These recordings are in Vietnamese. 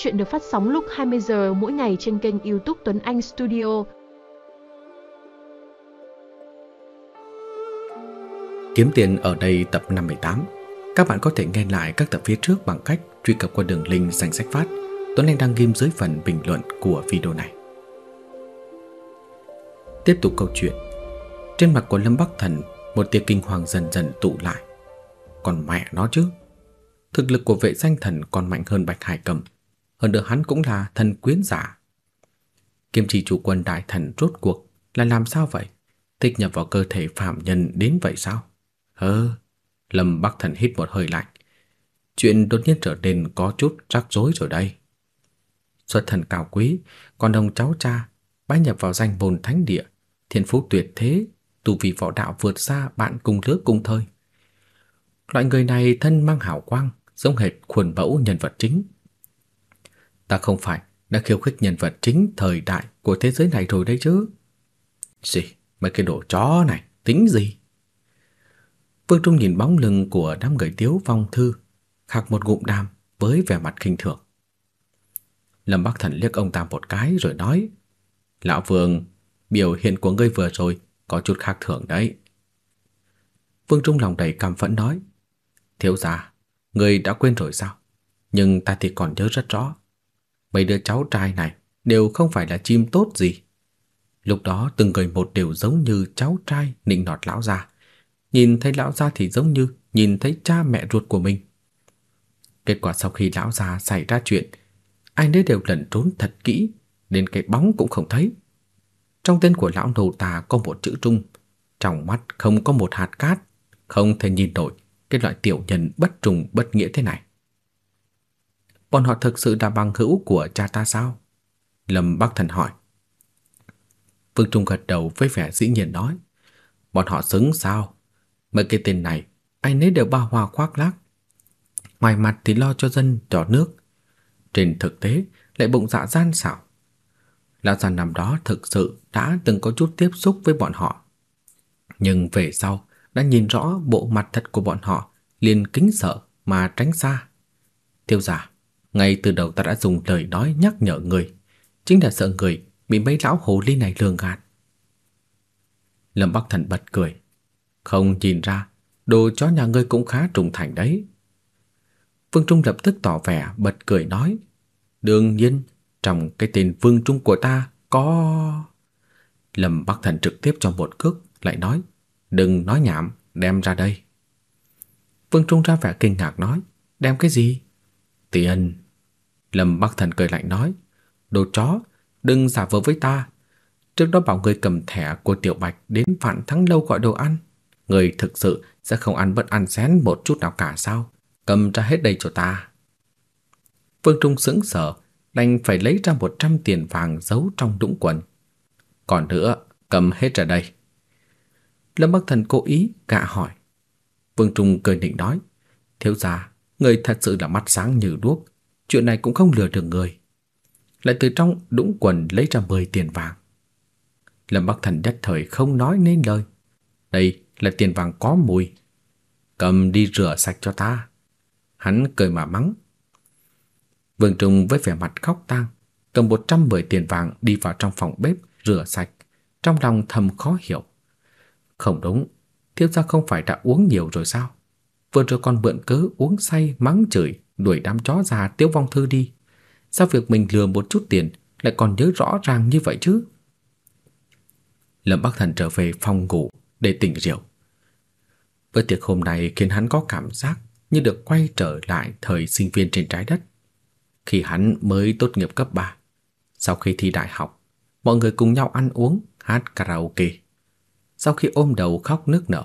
Chuyện được phát sóng lúc 20 giờ mỗi ngày trên kênh YouTube Tuấn Anh Studio. Kiếm tiền ở đây tập 58. Các bạn có thể nghe lại các tập phía trước bằng cách truy cập qua đường link danh sách phát Tuấn Anh đăng ghim dưới phần bình luận của video này. Tiếp tục câu chuyện. Trên mặt của Lâm Bắc Thần, một tia kinh hoàng dần dần tụ lại. Còn mẹ nó chứ. Thực lực của vệ danh thần còn mạnh hơn Bạch Hải Cầm. Hơn nữa hắn cũng là thần quyến giả. Kim chỉ chủ quân đại thần rốt cuộc là làm sao vậy? Thích nhập vào cơ thể phạm nhân đến vậy sao? Hơ, Lâm Bắc Thần hít một hơi lạnh. Chuyện đột nhiên trở nên có chút rắc rối rồi đây. Xuất thần cao quý, con ông cháu cha bái nhập vào danh bồn thánh địa, thiên phú tuyệt thế, tu vi võ đạo vượt xa bạn cùng lứa cùng thời. Loại người này thân mang hảo quang, giống hệt khuôn mẫu nhân vật chính. Ta không phải đã khiêu khích nhân vật chính thời đại của thế giới này rồi đấy chứ. Gì, mấy cái đồ chó này, tính gì? Vương Trung nhìn bóng lưng của đám người tiếu vong thư, khạc một ngụm đam với vẻ mặt khinh thường. Lâm Bắc Thần liếc ông ta một cái rồi nói, Lão Vương, biểu hiện của ngươi vừa rồi có chút khác thường đấy. Vương Trung lòng đầy cảm phẫn nói, Thiếu gia, ngươi đã quên rồi sao? Nhưng ta thì còn nhớ rất rõ. Mấy đứa cháu trai này đều không phải là chim tốt gì. Lúc đó từng người một đều giống như cháu trai nịnh nọt lão gia. Nhìn thấy lão gia thì giống như nhìn thấy cha mẹ ruột của mình. Kết quả sau khi lão gia xảy ra chuyện, ai nấy đều lẩn trốn thật kỹ, đến cái bóng cũng không thấy. Trong tên của lão đầu tà có một chữ trung, trong mắt không có một hạt cát, không thể nhìn nổi cái loại tiểu nhân bất trùng bất nghĩa thế này. Bọn họ thực sự là bằng hữu của cha ta sao? Lâm Bắc Thần hỏi. Vương Trung gật đầu với vẻ dĩ nhiên nói. Bọn họ xứng sao? Mấy cái tên này, ai nấy đều ba hoa khoác lác. Ngoài mặt thì lo cho dân trò nước. Trên thực tế lại bụng dạ gian xảo. Lão già năm đó thực sự đã từng có chút tiếp xúc với bọn họ. Nhưng về sau đã nhìn rõ bộ mặt thật của bọn họ, liền kính sợ mà tránh xa. Tiêu giả, ngay từ đầu ta đã dùng lời nói nhắc nhở người, chính là sợ người bị mấy lão hồ ly này lường gạt. Lâm Bắc Thần bật cười, không nhìn ra, đồ chó nhà ngươi cũng khá trung thành đấy. Vương Trung lập tức tỏ vẻ bật cười nói, đương nhiên, trong cái tên Vương Trung của ta có... Lâm Bắc Thần trực tiếp cho một cước, lại nói, đừng nói nhảm, đem ra đây. Vương Trung ra vẻ kinh ngạc nói, đem cái gì? Tiền. Lâm Bắc Thần cười lạnh nói, đồ chó, đừng giả vờ với ta. Trước đó bảo người cầm thẻ của Tiểu Bạch đến Vạn Thắng Lâu gọi đồ ăn. Người thực sự sẽ không ăn bất ăn xén một chút nào cả sao? Cầm ra hết đây cho ta. Vương Trung sững sờ, đành phải lấy ra 100 tiền vàng giấu trong đũng quần. Còn nữa, cầm hết ra đây. Lâm Bắc Thần cố ý gạ hỏi. Vương Trung cười định nói, thiếu gia, người thật sự là mắt sáng như đuốc, chuyện này cũng không lừa được người. Lại từ trong đũng quần lấy ra 10 tiền vàng. Lâm Bắc Thần nhất thời không nói nên lời. Đây là tiền vàng có mùi. Cầm đi rửa sạch cho ta. Hắn cười mà mắng. Vương Trung với vẻ mặt khóc tang, cầm 110 tiền vàng đi vào trong phòng bếp rửa sạch, trong lòng thầm khó hiểu. Không đúng, thiếu gia không phải đã uống nhiều rồi sao? Vừa rồi còn mượn cớ uống say mắng chửi, đuổi đám chó già Tiếu Vong Thư đi. Sao việc mình lừa một chút tiền lại còn nhớ rõ ràng như vậy chứ? Lâm Bắc Thần trở về phòng ngủ để tỉnh rượu. Bữa tiệc hôm nay khiến hắn có cảm giác như được quay trở lại thời sinh viên trên trái đất. Khi hắn mới tốt nghiệp cấp 3, sau khi thi đại học, mọi người cùng nhau ăn uống, hát karaoke. Sau khi ôm đầu khóc nức nở,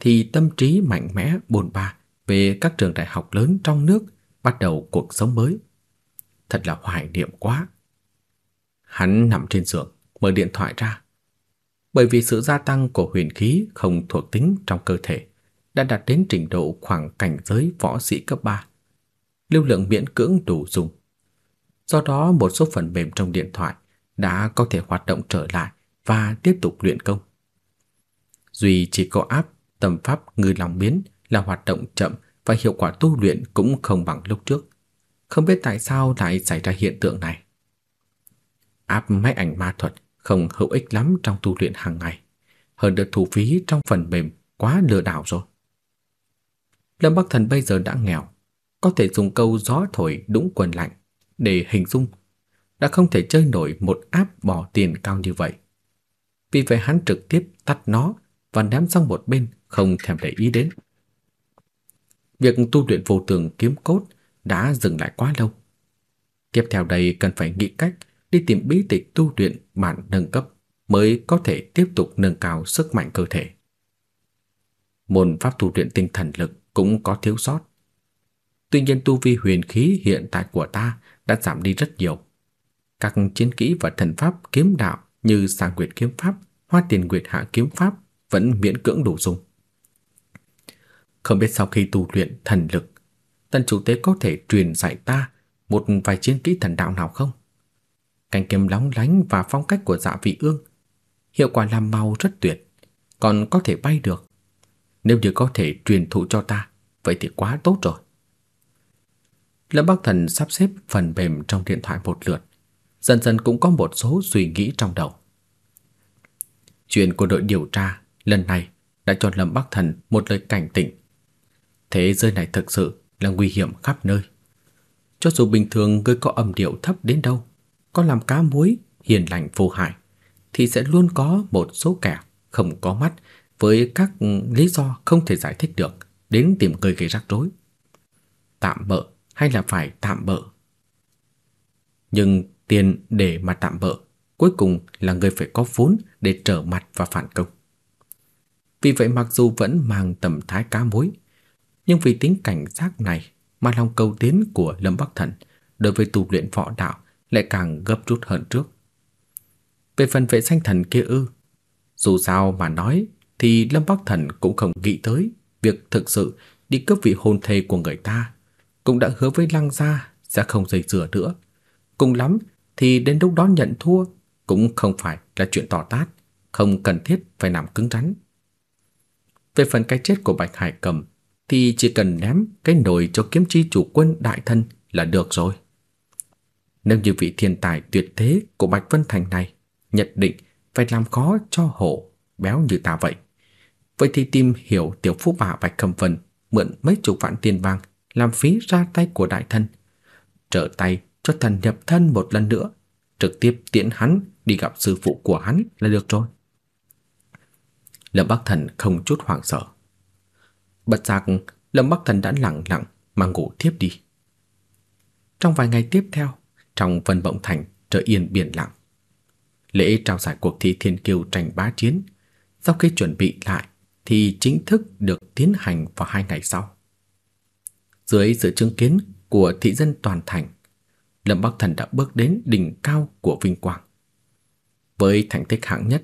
thì tâm trí mạnh mẽ bồn ba về các trường đại học lớn trong nước bắt đầu cuộc sống mới. Thật là hoài niệm quá. Hắn nằm trên giường, mở điện thoại ra. Bởi vì sự gia tăng của huyền khí không thuộc tính trong cơ thể đã đạt đến trình độ khoảng cảnh giới võ sĩ cấp 3. Lưu lượng miễn cưỡng đủ dùng. Do đó một số phần mềm trong điện thoại đã có thể hoạt động trở lại và tiếp tục luyện công. Duy chỉ có áp tâm pháp ngư lòng biến là hoạt động chậm và hiệu quả tu luyện cũng không bằng lúc trước. Không biết tại sao lại xảy ra hiện tượng này. Áp máy ảnh ma thuật không hữu ích lắm trong tu luyện hàng ngày. Hơn được thu phí trong phần mềm quá lừa đảo rồi. Lâm Bắc Thần bây giờ đã nghèo, có thể dùng câu gió thổi đũng quần lạnh để hình dung, đã không thể chơi nổi một áp bỏ tiền cao như vậy. Vì vậy hắn trực tiếp tắt nó và ném sang một bên, không thèm để ý đến. Việc tu luyện vô tường kiếm cốt đã dừng lại quá lâu. Tiếp theo đây cần phải nghĩ cách đi tìm bí tịch tu luyện bản nâng cấp mới có thể tiếp tục nâng cao sức mạnh cơ thể. Môn pháp tu luyện tinh thần lực cũng có thiếu sót. Tuy nhiên tu vi huyền khí hiện tại của ta đã giảm đi rất nhiều. Các chiến kỹ và thần pháp kiếm đạo như sàng Nguyệt kiếm pháp, Hoa Tiền Nguyệt Hạ kiếm pháp vẫn miễn cưỡng đủ dùng. Không biết sau khi tu luyện thần lực, tần chủ tế có thể truyền dạy ta một vài chiến kỹ thần đạo nào không? Cánh kiếm lóng lánh và phong cách của dạ vị ương, hiệu quả làm màu rất tuyệt, còn có thể bay được. Nếu như có thể truyền thụ cho ta, vậy thì quá tốt rồi. Lâm Bắc Thần sắp xếp phần mềm trong điện thoại một lượt, dần dần cũng có một số suy nghĩ trong đầu. Chuyện của đội điều tra lần này đã cho Lâm Bắc Thần một lời cảnh tỉnh. Thế giới này thực sự là nguy hiểm khắp nơi. Cho dù bình thường người có âm điệu thấp đến đâu, có làm cá muối hiền lành vô hại, thì sẽ luôn có một số kẻ không có mắt với các lý do không thể giải thích được đến tìm người gây rắc rối. Tạm bợ hay là phải tạm bợ? Nhưng tiền để mà tạm bợ, cuối cùng là người phải có vốn để trở mặt và phản công. Vì vậy mặc dù vẫn mang tầm thái cá mối, nhưng vì tính cảnh giác này mà lòng cầu tiến của Lâm Bắc Thần đối với tu luyện võ đạo lại càng gấp rút hơn trước. Về phần vệ sanh thần kia ư, dù sao mà nói thì Lâm Bắc Thần cũng không nghĩ tới việc thực sự đi cướp vị hôn thê của người ta, cũng đã hứa với Lăng gia sẽ không dây dưa nữa. Cùng lắm thì đến lúc đó nhận thua cũng không phải là chuyện to tát, không cần thiết phải nằm cứng rắn. Về phần cái chết của Bạch Hải Cầm thì chỉ cần ném cái nồi cho kiếm chi chủ quân đại thân là được rồi. Nếu như vị thiên tài tuyệt thế của Bạch Vân Thành này nhất định phải làm khó cho hổ béo như ta vậy. Vậy thì tìm hiểu tiểu phú bà Bạch Cầm Vân mượn mấy chục vạn tiền vàng làm phí ra tay của đại thân. Trở tay cho thần nhập thân một lần nữa, trực tiếp tiễn hắn đi gặp sư phụ của hắn là được rồi. Lâm Bắc Thần không chút hoảng sợ. Bật giác Lâm Bắc Thần đã lặng lặng mà ngủ tiếp đi. Trong vài ngày tiếp theo, trong Vân Bộng Thành trời yên biển lặng. Lễ trao giải cuộc thi thiên kiêu tranh bá chiến sau khi chuẩn bị lại thì chính thức được tiến hành vào hai ngày sau. Dưới sự chứng kiến của thị dân toàn thành, Lâm Bắc Thần đã bước đến đỉnh cao của vinh quang. Với thành tích hạng nhất,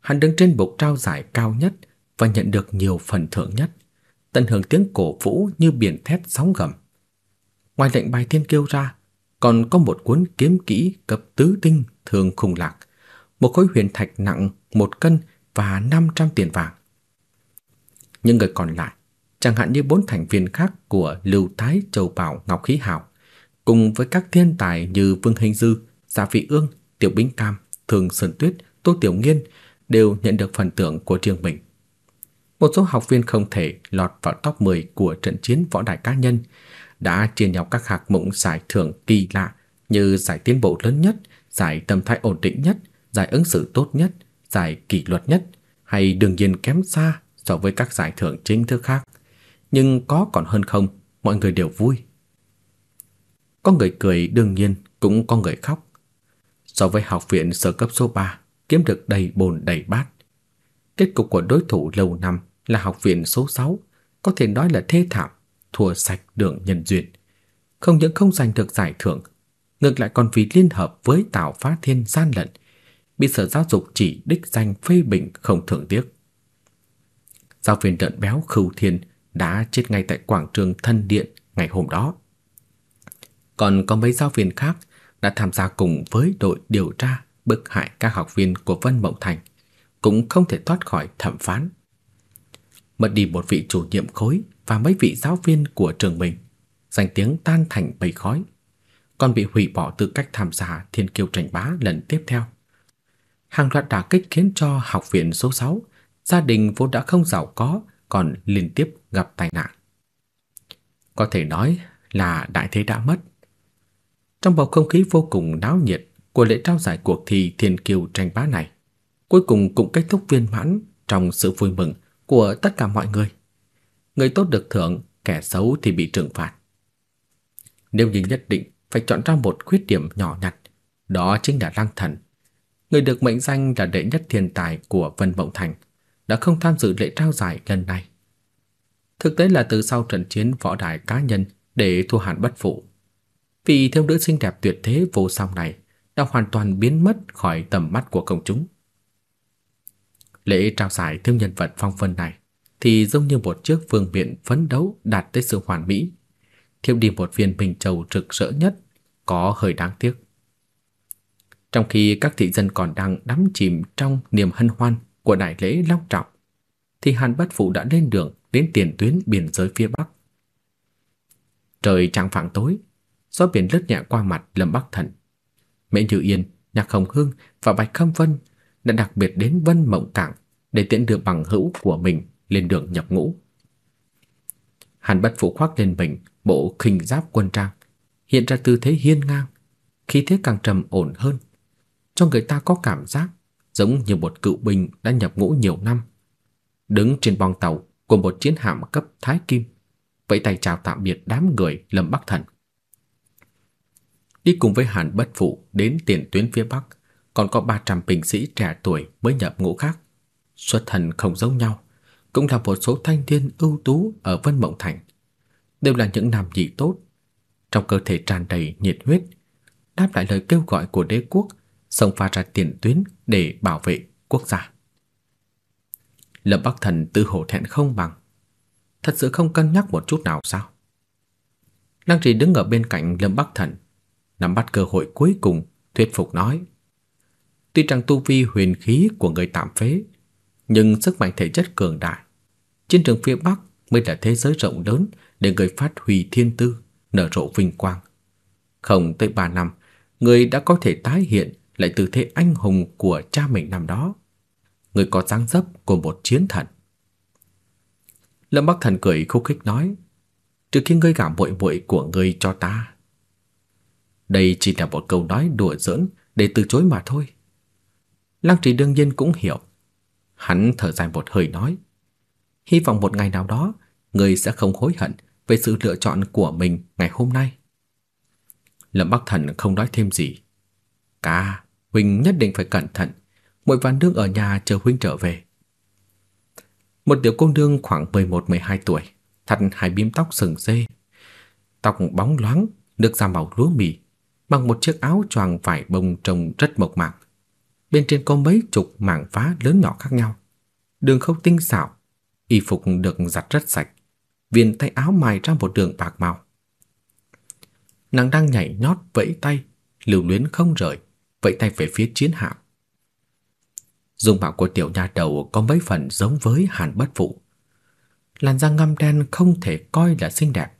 hắn đứng trên bục trao giải cao nhất và nhận được nhiều phần thưởng nhất, tận hưởng tiếng cổ vũ như biển thét sóng gầm. Ngoài lệnh bài thiên kiêu ra, còn có một cuốn kiếm kỹ cấp tứ tinh thường khủng lạc, một khối huyền thạch nặng một cân và 500 tiền vàng. Những người còn lại, chẳng hạn như bốn thành viên khác của Lưu Thái Châu Bảo Ngọc Khí Hào, cùng với các thiên tài như Vương Hình Dư, Giả Vị Ương, Tiểu Bính Cam, Thường Sơn Tuyết, Tô Tiểu Nghiên đều nhận được phần thưởng của riêng mình. Một số học viên không thể lọt vào top 10 của trận chiến võ đại cá nhân đã chia nhau các hạng mục giải thưởng kỳ lạ như giải tiến bộ lớn nhất, giải tâm thái ổn định nhất, giải ứng xử tốt nhất, giải kỷ luật nhất hay đương nhiên kém xa so với các giải thưởng chính thức khác. Nhưng có còn hơn không, mọi người đều vui. Có người cười đương nhiên cũng có người khóc. So với học viện sơ cấp số 3, kiếm được đầy bồn đầy bát. Kết cục của đối thủ lâu năm là học viện số 6, có thể nói là thê thảm, thua sạch đường nhân duyên. Không những không giành được giải thưởng, ngược lại còn vì liên hợp với Tào Phá Thiên gian lận, bị Sở Giáo dục chỉ đích danh phê bình không thưởng tiếc. Giáo viên đợn béo Khưu Thiên đã chết ngay tại quảng trường Thân Điện ngày hôm đó. Còn có mấy giáo viên khác đã tham gia cùng với đội điều tra bức hại các học viên của Vân Mộng Thành, cũng không thể thoát khỏi thẩm phán. Mất đi một vị chủ nhiệm khối và mấy vị giáo viên của trường mình, danh tiếng tan thành bầy khói, còn bị hủy bỏ tư cách tham gia Thiên Kiêu tranh bá lần tiếp theo. Hàng loạt đả kích khiến cho học viện số 6, gia đình vốn đã không giàu có, còn liên tiếp gặp tai nạn. Có thể nói là đại thế đã mất. Trong bầu không khí vô cùng náo nhiệt của lễ trao giải cuộc thi Thiên Kiêu tranh bá này, cuối cùng cũng kết thúc viên mãn trong sự vui mừng của tất cả mọi người. Người tốt được thưởng, kẻ xấu thì bị trừng phạt. Nếu như nhất định phải chọn ra một khuyết điểm nhỏ nhặt, đó chính là Lăng Thần. Người được mệnh danh là đệ nhất thiên tài của Vân Mộng Thành đã không tham dự lễ trao giải lần này. Thực tế là từ sau trận chiến võ đài cá nhân để thua Hàn Bất Phụ, vì thiếu nữ xinh đẹp tuyệt thế vô song này đã hoàn toàn biến mất khỏi tầm mắt của công chúng. Lễ trao giải thiếu nhân vật phong vân này thì giống như một chiếc vương miện phấn đấu đạt tới sự hoàn mỹ, thiếu đi một viên bình châu rực rỡ nhất, có hơi đáng tiếc. Trong khi các thị dân còn đang đắm chìm trong niềm hân hoan của đại lễ long trọng, thì Hàn Bất Phụ đã lên đường đến tiền tuyến biên giới phía Bắc. Trời trăng phẳng tối, gió biển lướt nhẹ qua mặt Lâm Bắc Thần. Mễ Như Yên, Nhạc Hồng Hương và Bạch Khâm Vân đã đặc biệt đến Vân Mộng Cảng để tiễn đưa bằng hữu của mình lên đường nhập ngũ. Hàn Bất Phụ khoác lên mình bộ khinh giáp quân trang, hiện ra tư thế hiên ngang, khí thế càng trầm ổn hơn, cho người ta có cảm giác giống như một cựu binh đã nhập ngũ nhiều năm, đứng trên bong tàu của một chiến hạm cấp Thái Kim, vẫy tay chào tạm biệt đám người Lâm Bắc Thần. Đi cùng với Hàn Bất Phụ đến tiền tuyến phía Bắc, còn có 300 binh sĩ trẻ tuổi mới nhập ngũ khác. Xuất thân không giống nhau, cũng là một số thanh niên ưu tú ở Vân Mộng Thành. Đều là những nam nhị tốt, trong cơ thể tràn đầy nhiệt huyết, đáp lại lời kêu gọi của đế quốc, xông pha ra tiền tuyến để bảo vệ quốc gia. Lâm Bắc Thần tự hổ thẹn không bằng, thật sự không cân nhắc một chút nào sao? Lăng Trì đứng ở bên cạnh Lâm Bắc Thần, nắm bắt cơ hội cuối cùng, thuyết phục nói: Tuy rằng tu vi huyền khí của người tạm phế, nhưng sức mạnh thể chất cường đại. Chiến trường phía Bắc mới là thế giới rộng lớn để người phát huy thiên tư, nở rộ vinh quang. Không tới 3 năm, người đã có thể tái hiện lại tư thế anh hùng của cha mình năm đó. Người có dáng dấp của một chiến thần. Lâm Bắc Thần cười khúc khích nói, trừ khi ngươi gả muội muội của ngươi cho ta. Đây chỉ là một câu nói đùa giỡn để từ chối mà thôi. Lăng Trì đương nhiên cũng hiểu. Hắn thở dài một hơi nói, hy vọng một ngày nào đó người sẽ không hối hận về sự lựa chọn của mình ngày hôm nay. Lâm Bắc Thần không nói thêm gì. Ca, huynh nhất định phải cẩn thận, muội vạn nương ở nhà chờ huynh trở về. Một tiểu cô nương khoảng 11-12 tuổi, thắt hai bím tóc sừng dê, tóc bóng loáng, được da màu lúa mì, mặc một chiếc áo choàng vải bông trông rất mộc mạc. Bên trên có mấy chục mảng phá lớn nhỏ khác nhau. Đường khâu tinh xảo, y phục được giặt rất sạch, viền tay áo mài ra một đường bạc màu. Nàng đang nhảy nhót vẫy tay, lưu luyến không rời, vẫy tay về phía chiến hạm. Dung mạo của tiểu nha đầu có mấy phần giống với Hàn Bất Phụ. Làn da ngăm đen không thể coi là xinh đẹp,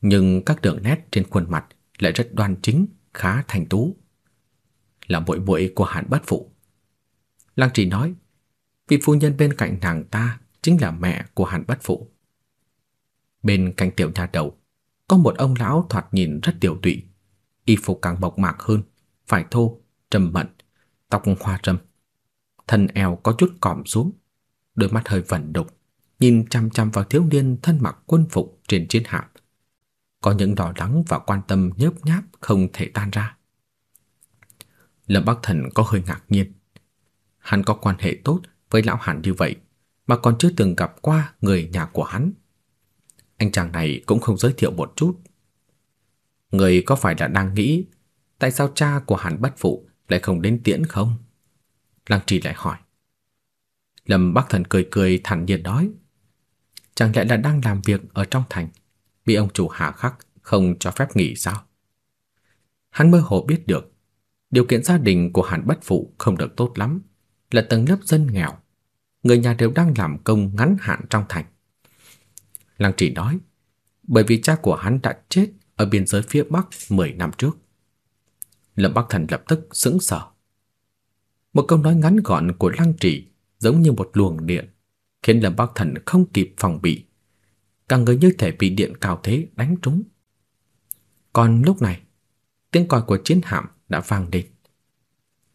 nhưng các đường nét trên khuôn mặt lại rất đoan chính, khá thành tú. Là muội muội của Hàn bát Phụ. Lăng Trì nói, vị phu nhân bên cạnh nàng ta chính là mẹ của Hàn bát Phụ. Bên cạnh tiểu nha đầu có một ông lão thoạt nhìn rất tiểu tụy, y phục càng bọc mạc hơn, phải thô, trầm mận, tóc hoa râm. Thân eo có chút còm xuống, đôi mắt hơi vẩn đục, nhìn chăm chăm vào thiếu niên thân mặc quân phục trên chiến hạm. Có những đỏ lắng và quan tâm nhớp nháp không thể tan ra. Lâm Bắc Thần có hơi ngạc nhiên. Hắn có quan hệ tốt với lão Hàn như vậy mà còn chưa từng gặp qua người nhà của hắn. Anh chàng này cũng không giới thiệu một chút. Người có phải là đang nghĩ tại sao cha của Hàn Bất Phụ lại không đến tiễn không? Lăng Trì lại hỏi. Lâm Bắc Thần cười cười thản nhiên nói, chẳng lẽ là đang làm việc ở trong thành, bị ông chủ hạ khắc không cho phép nghỉ sao? Hắn mơ hồ biết được, điều kiện gia đình của Hàn Bất Phụ không được tốt lắm, là tầng lớp dân nghèo, người nhà đều đang làm công ngắn hạn trong thành. Lăng Trì nói, bởi vì cha của hắn đã chết ở biên giới phía Bắc 10 năm trước. Lâm Bắc Thần lập tức sững sờ. Một câu nói ngắn gọn của Lăng Trì giống như một luồng điện, khiến Lâm Bắc Thần không kịp phòng bị. Cả người như thể bị điện cao thế đánh trúng. Còn lúc này, tiếng còi của chiến hạm đã vang lên.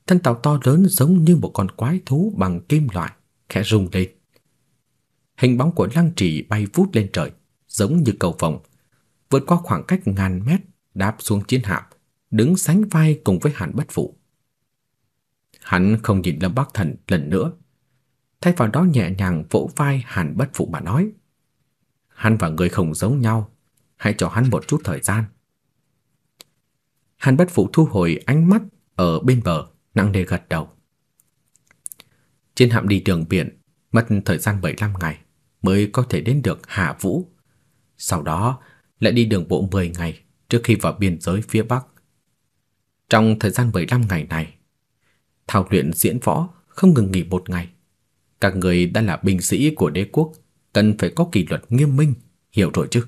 Thân tàu to lớn giống như một con quái thú bằng kim loại, khẽ rung lên. Hình bóng của Lăng Trì bay vút lên trời, giống như cầu vồng, vượt qua khoảng cách ngàn mét, đáp xuống chiến hạm, đứng sánh vai cùng với Hàn Bất Phụ. Hắn không nhìn Lâm Bắc Thần lần nữa, thay vào đó nhẹ nhàng vỗ vai Hàn Bất Phụ mà nói: "Hắn và người không giống nhau, hãy cho hắn một chút thời gian." Hàn Bất Phụ thu hồi ánh mắt ở bên bờ, nặng nề gật đầu. Trên hạm đi đường biển, mất thời gian 75 ngày mới có thể đến được Hạ Vũ. Sau đó lại đi đường bộ 10 ngày trước khi vào biên giới phía Bắc. Trong thời gian 15 ngày này, thao luyện diễn võ không ngừng nghỉ một ngày. Các người đã là binh sĩ của đế quốc, cần phải có kỷ luật nghiêm minh, hiểu rồi chứ?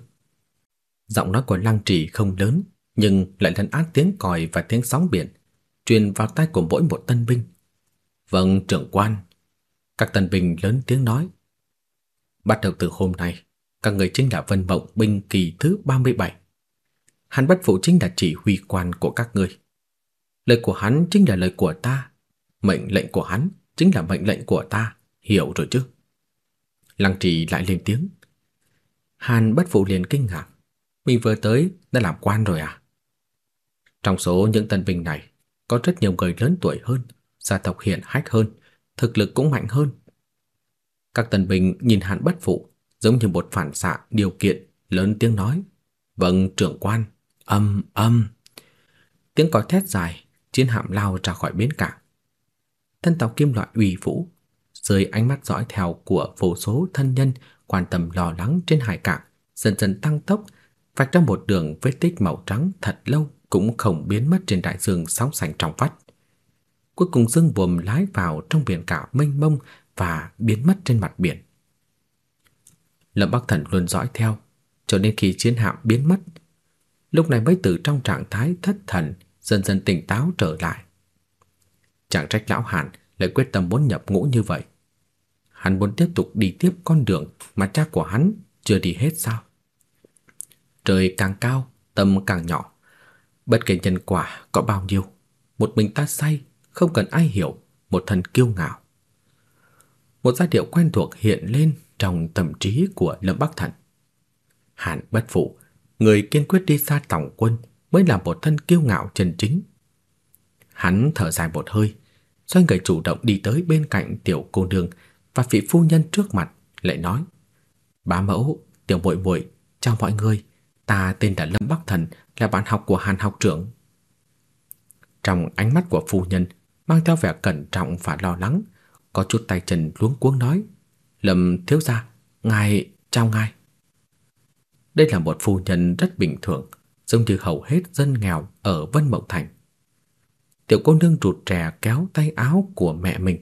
Giọng nói của Lăng Trì không lớn, nhưng lại lấn át tiếng còi và tiếng sóng biển, truyền vào tai của mỗi một tân binh. Vâng, trưởng quan. Các tân binh lớn tiếng nói. Bắt đầu từ hôm nay, các người chính là Vân Mộng binh kỳ thứ 37. Hắn bất phụ chính là chỉ huy quan của các người. Lời của hắn chính là lời của ta, mệnh lệnh của hắn chính là mệnh lệnh của ta, hiểu rồi chứ? Lăng Trì lại lên tiếng. Hàn bất phụ liền kinh ngạc, mình vừa tới đã làm quan rồi à? Trong số những tân binh này, có rất nhiều người lớn tuổi hơn, gia tộc hiển hách hơn, thực lực cũng mạnh hơn. Các tân binh nhìn Hàn bất phụ giống như một phản xạ điều kiện, lớn tiếng nói: "Vâng, trưởng quan." Âm âm. Tiếng còi thét dài, chiến hạm lao ra khỏi bến cảng. Thân tàu kim loại uy vũ, dưới ánh mắt dõi theo của vô số thân nhân quan tâm lo lắng trên hải cảng, dần dần tăng tốc, vạch ra một đường vết tích màu trắng thật lâu cũng không biến mất trên đại dương sóng sánh trong vắt. Cuối cùng dương buồm lái vào trong biển cả mênh mông và biến mất trên mặt biển. Lâm Bắc Thần luôn dõi theo, cho đến khi chiến hạm biến mất, lúc này mới từ trong trạng thái thất thần dần dần tỉnh táo trở lại. Chẳng trách lão Hàn lại quyết tâm muốn nhập ngũ như vậy. Hắn muốn tiếp tục đi tiếp con đường mà cha của hắn chưa đi hết sao? Trời càng cao, tâm càng nhỏ. Bất kể nhân quả có bao nhiêu, một mình ta say, không cần ai hiểu, một thân kiêu ngạo. Một giai điệu quen thuộc hiện lên trong tâm trí của Lâm Bắc Thần. Hàn Bất Phụ người kiên quyết đi xa tổng quân mới là một thân kiêu ngạo chân chính. Hắn thở dài một hơi, xoay người chủ động đi tới bên cạnh tiểu cô nương và vị phu nhân trước mặt, lại nói: "Bá mẫu, tiểu muội muội, chào mọi người, ta tên là Lâm Bắc Thần, là bạn học của Hàn học trưởng." Trong ánh mắt của phu nhân mang theo vẻ cẩn trọng và lo lắng, có chút tay chân luống cuống nói: "Lâm thiếu gia, ngài chào ngài." Đây là một phu nhân rất bình thường, giống như hầu hết dân nghèo ở Vân Mộng Thành. Tiểu cô nương rụt rè kéo tay áo của mẹ mình,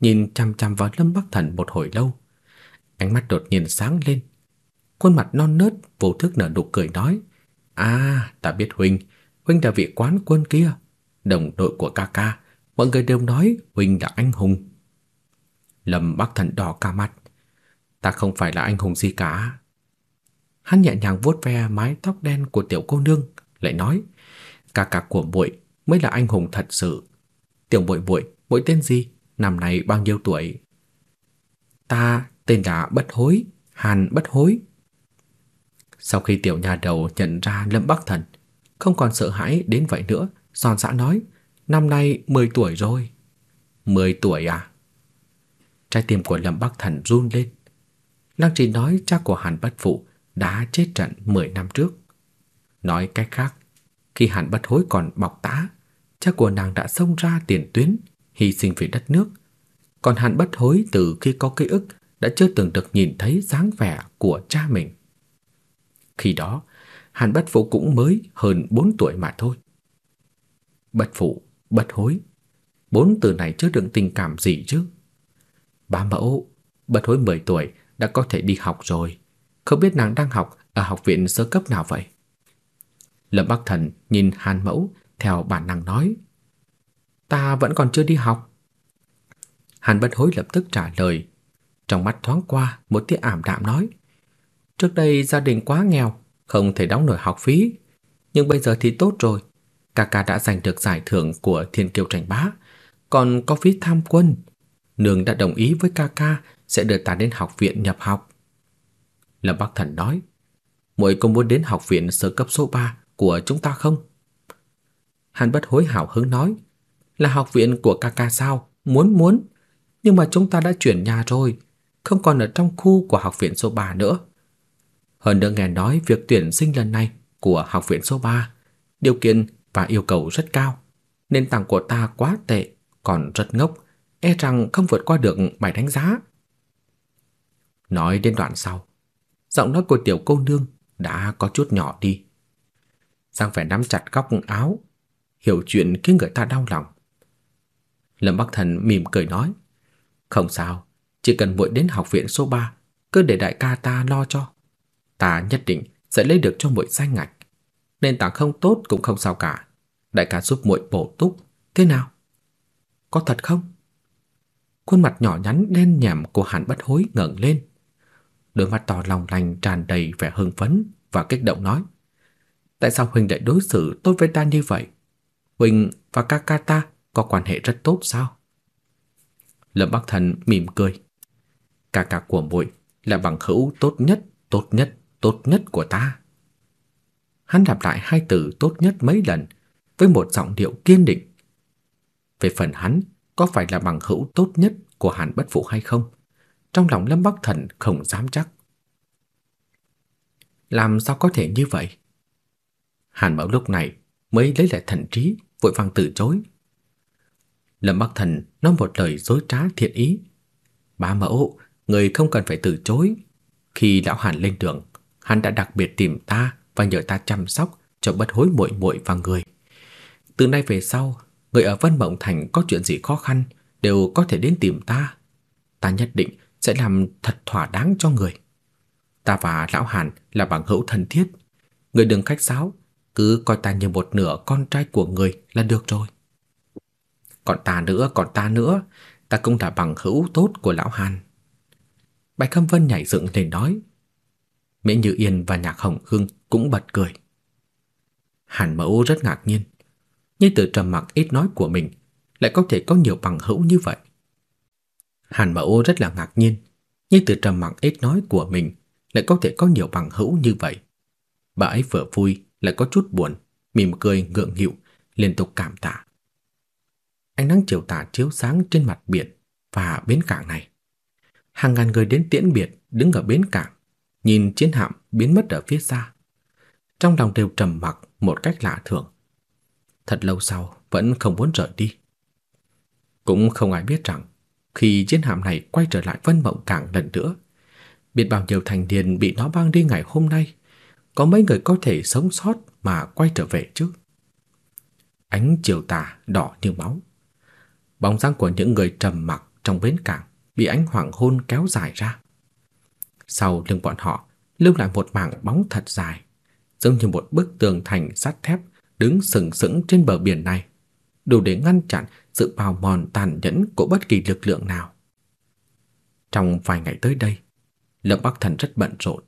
nhìn chăm chăm vào Lâm Bắc Thần một hồi lâu. Ánh mắt đột nhiên sáng lên. Khuôn mặt non nớt vô thức nở nụ cười nói: "À, ta biết huynh, huynh là vị quán quân kia, đồng đội của ca ca, mọi người đều nói huynh là anh hùng." Lâm Bắc Thần đỏ cả mặt. "Ta không phải là anh hùng gì cả." Hắn nhẹ nhàng vuốt ve mái tóc đen của tiểu cô nương, lại nói: "Ca ca của muội mới là anh hùng thật sự. Tiểu muội muội, muội tên gì? Năm nay bao nhiêu tuổi?" "Ta tên là Bất Hối, Hàn Bất Hối." Sau khi tiểu nhà đầu nhận ra Lâm Bắc Thần, không còn sợ hãi đến vậy nữa, son xã nói: "Năm nay 10 tuổi rồi." "10 tuổi à?" Trái tim của Lâm Bắc Thần run lên. Lăng Trì nói cha của Hàn Bất Phụ đã chết trận 10 năm trước. Nói cách khác, khi Hàn Bất Hối còn bọc tã, cha của nàng đã xông ra tiền tuyến, hy sinh vì đất nước. Còn Hàn Bất Hối từ khi có ký ức đã chưa từng được nhìn thấy dáng vẻ của cha mình. Khi đó, Hàn Bất Phụ cũng mới hơn 4 tuổi mà thôi. Bất phụ, bất hối, bốn từ này chứa đựng tình cảm gì chứ? Bà mẫu, bất hối 10 tuổi đã có thể đi học rồi. Không biết nàng đang học ở học viện sơ cấp nào vậy? Lâm Bắc Thần nhìn Hàn Mẫu theo bản năng nói: "Ta vẫn còn chưa đi học." Hàn Bất Hối lập tức trả lời, trong mắt thoáng qua một tia ảm đạm nói: "Trước đây gia đình quá nghèo, không thể đóng nổi học phí, nhưng bây giờ thì tốt rồi, ca ca đã giành được giải thưởng của Thiên Kiêu tranh bá, còn có phí tham quân, nương đã đồng ý với ca ca sẽ đưa ta đến học viện nhập học." Lâm Bắc Thần nói: "Muội có muốn đến học viện sơ cấp số 3 của chúng ta không?" Hàn Bất Hối hào hứng nói: "Là học viện của ca ca sao? Muốn muốn, nhưng mà chúng ta đã chuyển nhà rồi, không còn ở trong khu của học viện số 3 nữa. Hơn nữa nghe nói việc tuyển sinh lần này của học viện số 3, điều kiện và yêu cầu rất cao, nên tặng của ta quá tệ, còn rất ngốc, e rằng không vượt qua được bài đánh giá. Nói đến đoạn sau, giọng nói của tiểu cô nương đã có chút nhỏ đi. Giang phải nắm chặt góc áo, hiểu chuyện khiến người ta đau lòng. Lâm Bắc Thần mỉm cười nói, không sao, chỉ cần muội đến học viện số 3, cứ để đại ca ta lo cho. Ta nhất định sẽ lấy được cho muội danh ngạch. Nên tảng không tốt cũng không sao cả. Đại ca giúp muội bổ túc, thế nào? Có thật không? Khuôn mặt nhỏ nhắn đen nhẻm của Hàn Bất Hối ngẩng lên. Đôi mắt to lòng lanh tràn đầy vẻ hưng phấn và kích động nói: "Tại sao huynh lại đối xử tốt với ta như vậy? Huynh và ca ca ta có quan hệ rất tốt sao?" Lâm Bắc Thần mỉm cười. Ca ca của muội là bằng hữu tốt nhất, tốt nhất, tốt nhất của ta. Hắn lặp lại hai từ tốt nhất mấy lần với một giọng điệu kiên định. Về phần hắn, có phải là bằng hữu tốt nhất của Hàn Bất Phụ hay không? Trong lòng Lâm Bắc Thần không dám chắc. Làm sao có thể như vậy? Hàn Mẫu lúc này mới lấy lại thần trí, vội vàng từ chối. Lâm Bắc Thần nói một lời dối trá thiện ý. Bá mẫu, người không cần phải từ chối. Khi lão Hàn lên đường, hắn đã đặc biệt tìm ta và nhờ ta chăm sóc cho bất hối muội muội và người. Từ nay về sau, người ở Vân Mộng Thành có chuyện gì khó khăn đều có thể đến tìm ta. Ta nhất định sẽ làm thật thỏa đáng cho người. Ta và lão Hàn là bằng hữu thân thiết. Người đừng khách sáo, cứ coi ta như một nửa con trai của người là được rồi. Còn ta nữa, còn ta nữa, ta cũng là bằng hữu tốt của lão Hàn. Bạch Khâm Vân nhảy dựng lên nói. Mễ Như Yên và Nhạc Hồng Hương cũng bật cười. Hàn Mẫu rất ngạc nhiên, như từ trầm mặc ít nói của mình lại có thể có nhiều bằng hữu như vậy. Hàn Mẫu rất là ngạc nhiên, như từ trầm mặc ít nói của mình lại có thể có nhiều bằng hữu như vậy. Bà ấy vừa vui lại có chút buồn, mỉm cười ngượng nghịu, liên tục cảm tạ. Ánh nắng chiều tà chiếu sáng trên mặt biển và bến cảng này. Hàng ngàn người đến tiễn biệt đứng ở bến cảng, nhìn chiến hạm biến mất ở phía xa. Trong lòng đều trầm mặc một cách lạ thường. Thật lâu sau vẫn không muốn rời đi. Cũng không ai biết rằng khi chiến hạm này quay trở lại Vân Mộng Cảng lần nữa, biết bao nhiêu thành niên bị nó mang đi ngày hôm nay, có mấy người có thể sống sót mà quay trở về chứ? Ánh chiều tà đỏ như máu, Bóng dáng của những người trầm mặc trong bến cảng bị ánh hoàng hôn kéo dài ra. Sau lưng bọn họ lưu lại một mảng bóng thật dài, giống như một bức tường thành sắt thép đứng sừng sững trên bờ biển này, đủ để ngăn chặn sự bào mòn tàn nhẫn của bất kỳ lực lượng nào. Trong vài ngày tới đây, Lâm Bắc Thần rất bận rộn.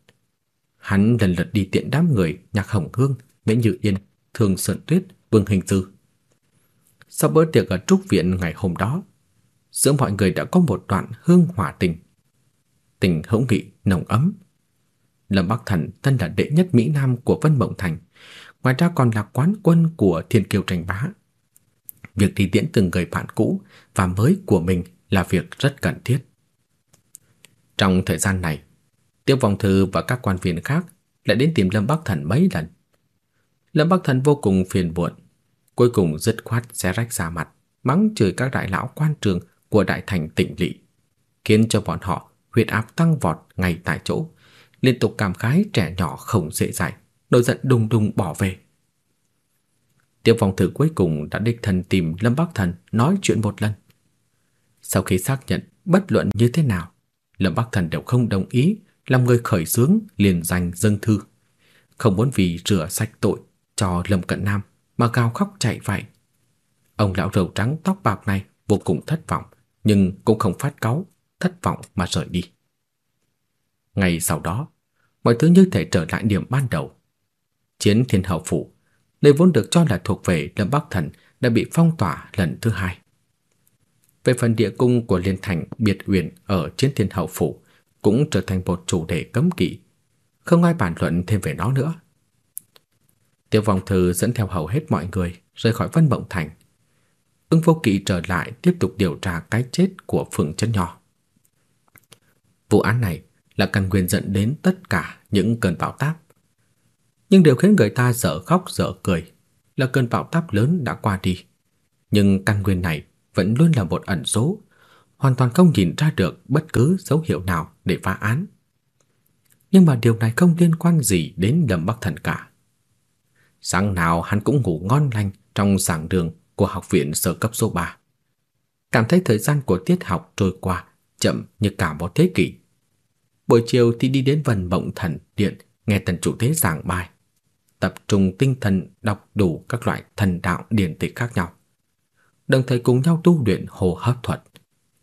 Hắn lần lượt đi tiện đám người Nhạc Hồng Hương, Mễ Như Yên, Thường Sơn Tuyết, Vương Hình tư sau bữa tiệc ở trúc viện ngày hôm đó, giữa mọi người đã có một đoạn hương hòa tình. Tình hữu nghị nồng ấm. Lâm Bắc Thần thân là đệ nhất Mỹ Nam của Vân Mộng Thành, ngoài ra còn là quán quân của Thiên kiều tranh bá. Việc đi tiễn từng người bạn cũ và mới của mình là việc rất cần thiết. Trong thời gian này, Tiêu Vong Thư và các quan viên khác lại đến tìm Lâm Bắc Thần mấy lần. Lâm Bắc Thần vô cùng phiền muộn cuối cùng dứt khoát xé rách ra mặt, mắng chửi các đại lão quan trường của đại thành Tịnh Lỵ, khiến cho bọn họ huyết áp tăng vọt ngay tại chỗ, liên tục cảm khái trẻ nhỏ không dễ dạy, nổi giận đùng đùng bỏ về. Tiêu Phong Thử cuối cùng đã đích thân tìm Lâm Bắc Thần nói chuyện một lần. Sau khi xác nhận bất luận như thế nào, Lâm Bắc Thần đều không đồng ý làm người khởi xướng liền danh dâng thư, không muốn vì rửa sạch tội cho Lâm Cận Nam mà gào khóc chạy vậy. Ông lão râu trắng tóc bạc này vô cùng thất vọng, nhưng cũng không phát cáu, thất vọng mà rời đi. Ngày sau đó, mọi thứ như thể trở lại điểm ban đầu. Chiến Thiên Hậu phủ, nơi vốn được cho là thuộc về Lâm Bắc Thần đã bị phong tỏa lần thứ hai. Về phần địa cung của Liên Thành Biệt Uyển ở Chiến Thiên Hậu phủ cũng trở thành một chủ đề cấm kỵ, không ai bàn luận thêm về nó nữa. Tiêu Vong Thư dẫn theo hầu hết mọi người rời khỏi Vân Mộng Thành. Ưng Vô Kỵ trở lại tiếp tục điều tra cái chết của Phượng Chân Nho. Vụ án này là căn nguyên dẫn đến tất cả những cơn bão táp. Nhưng điều khiến người ta dở khóc dở cười là cơn bão táp lớn đã qua đi. Nhưng căn nguyên này vẫn luôn là một ẩn số, hoàn toàn không nhìn ra được bất cứ dấu hiệu nào để phá án. Nhưng mà điều này không liên quan gì đến Lâm Bắc Thần cả. Sáng nào hắn cũng ngủ ngon lành trong giảng đường của học viện sơ cấp số 3. Cảm thấy thời gian của tiết học trôi qua chậm như cả một thế kỷ. Buổi chiều thì đi đến Vân Mộng Thần Điện nghe tần chủ tế giảng bài, tập trung tinh thần đọc đủ các loại thần đạo điển tịch khác nhau. Đồng thời cùng nhau tu luyện hồ hấp thuật,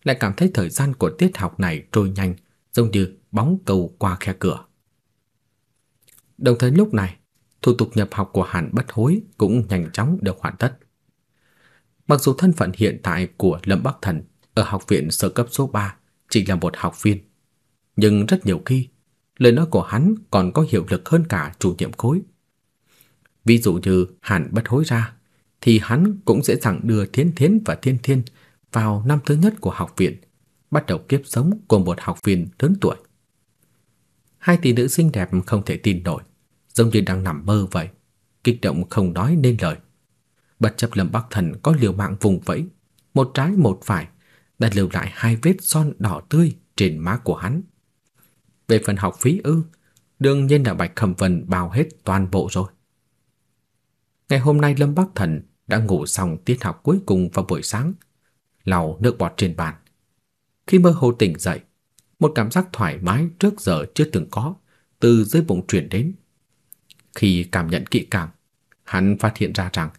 lại cảm thấy thời gian của tiết học này trôi nhanh, giống như bóng cầu qua khe cửa. Đồng thời lúc này, thủ tục nhập học của Hàn Bất Hối cũng nhanh chóng được hoàn tất. Mặc dù thân phận hiện tại của Lâm Bắc Thần ở học viện sơ cấp số 3 chỉ là một học viên, nhưng rất nhiều khi lời nói của hắn còn có hiệu lực hơn cả chủ nhiệm khối. Ví dụ như Hàn Bất Hối ra, thì hắn cũng dễ dàng đưa thiên Thiến và Thiên Thiên vào năm thứ nhất của học viện, bắt đầu kiếp sống của một học viên lớn tuổi. Hai tỷ nữ xinh đẹp không thể tin nổi, giống như đang nằm mơ vậy, kích động không nói nên lời. Bất chấp Lâm Bắc Thần có liều mạng vùng vẫy, một trái một phải, đã lưu lại hai vết son đỏ tươi trên má của hắn. Về phần học phí ư, đương nhiên là Bạch Khâm Vân bao hết toàn bộ rồi. Ngày hôm nay Lâm Bắc Thần đã ngủ xong tiết học cuối cùng vào buổi sáng, lau nước bọt trên bàn. Khi mơ hồ tỉnh dậy, một cảm giác thoải mái trước giờ chưa từng có từ dưới bụng truyền đến. Khi cảm nhận kỹ càng, hắn phát hiện ra rằng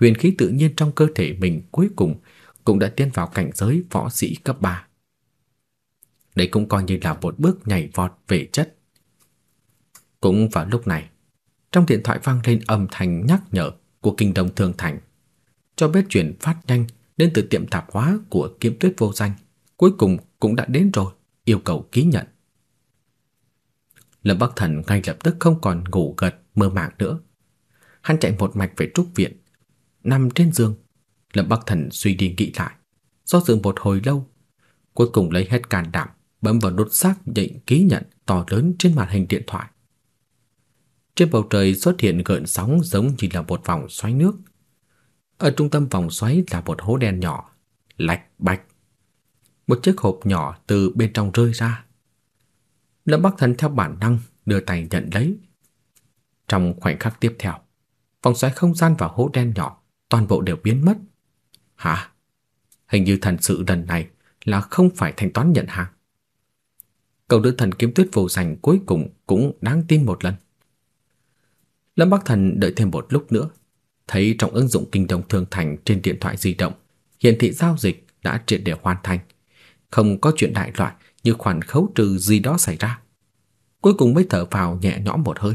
huyền khí tự nhiên trong cơ thể mình cuối cùng cũng đã tiến vào cảnh giới võ sĩ cấp 3. Đây cũng coi như là một bước nhảy vọt về chất. Cũng vào lúc này, trong điện thoại vang lên âm thanh nhắc nhở của Kinh Đông Thương Thành. Cho biết chuyển phát nhanh đến từ tiệm tạp hóa của Kiếm Tuyết vô danh, cuối cùng cũng đã đến rồi, yêu cầu ký nhận. Lâm Bắc Thần ngay lập tức không còn ngủ gật mơ màng nữa. Hắn chạy một mạch về trúc viện, nằm trên giường. Lâm Bắc Thần suy đi nghĩ lại, do dự một hồi lâu, cuối cùng lấy hết can đảm bấm vào nút xác nhận ký nhận to lớn trên màn hình điện thoại. Trên bầu trời xuất hiện gợn sóng giống như là một vòng xoáy nước. Ở trung tâm vòng xoáy là một hố đen nhỏ, lạch bạch. Một chiếc hộp nhỏ từ bên trong rơi ra. Lâm Bắc Thần theo bản năng đưa tay nhận lấy. Trong khoảnh khắc tiếp theo, vòng xoáy không gian và hố đen nhỏ toàn bộ đều biến mất. Hả? Hình như thần sự lần này là không phải thanh toán nhận hàng. Cầu nữ thần kiếm tuyết vô danh cuối cùng cũng đáng tin một lần. Lâm Bắc Thần đợi thêm một lúc nữa, thấy trong ứng dụng kinh đồng thương thành trên điện thoại di động, hiển thị giao dịch đã triệt để hoàn thành, không có chuyện đại loại như khoản khấu trừ gì đó xảy ra. Cuối cùng mới thở vào nhẹ nhõm một hơi.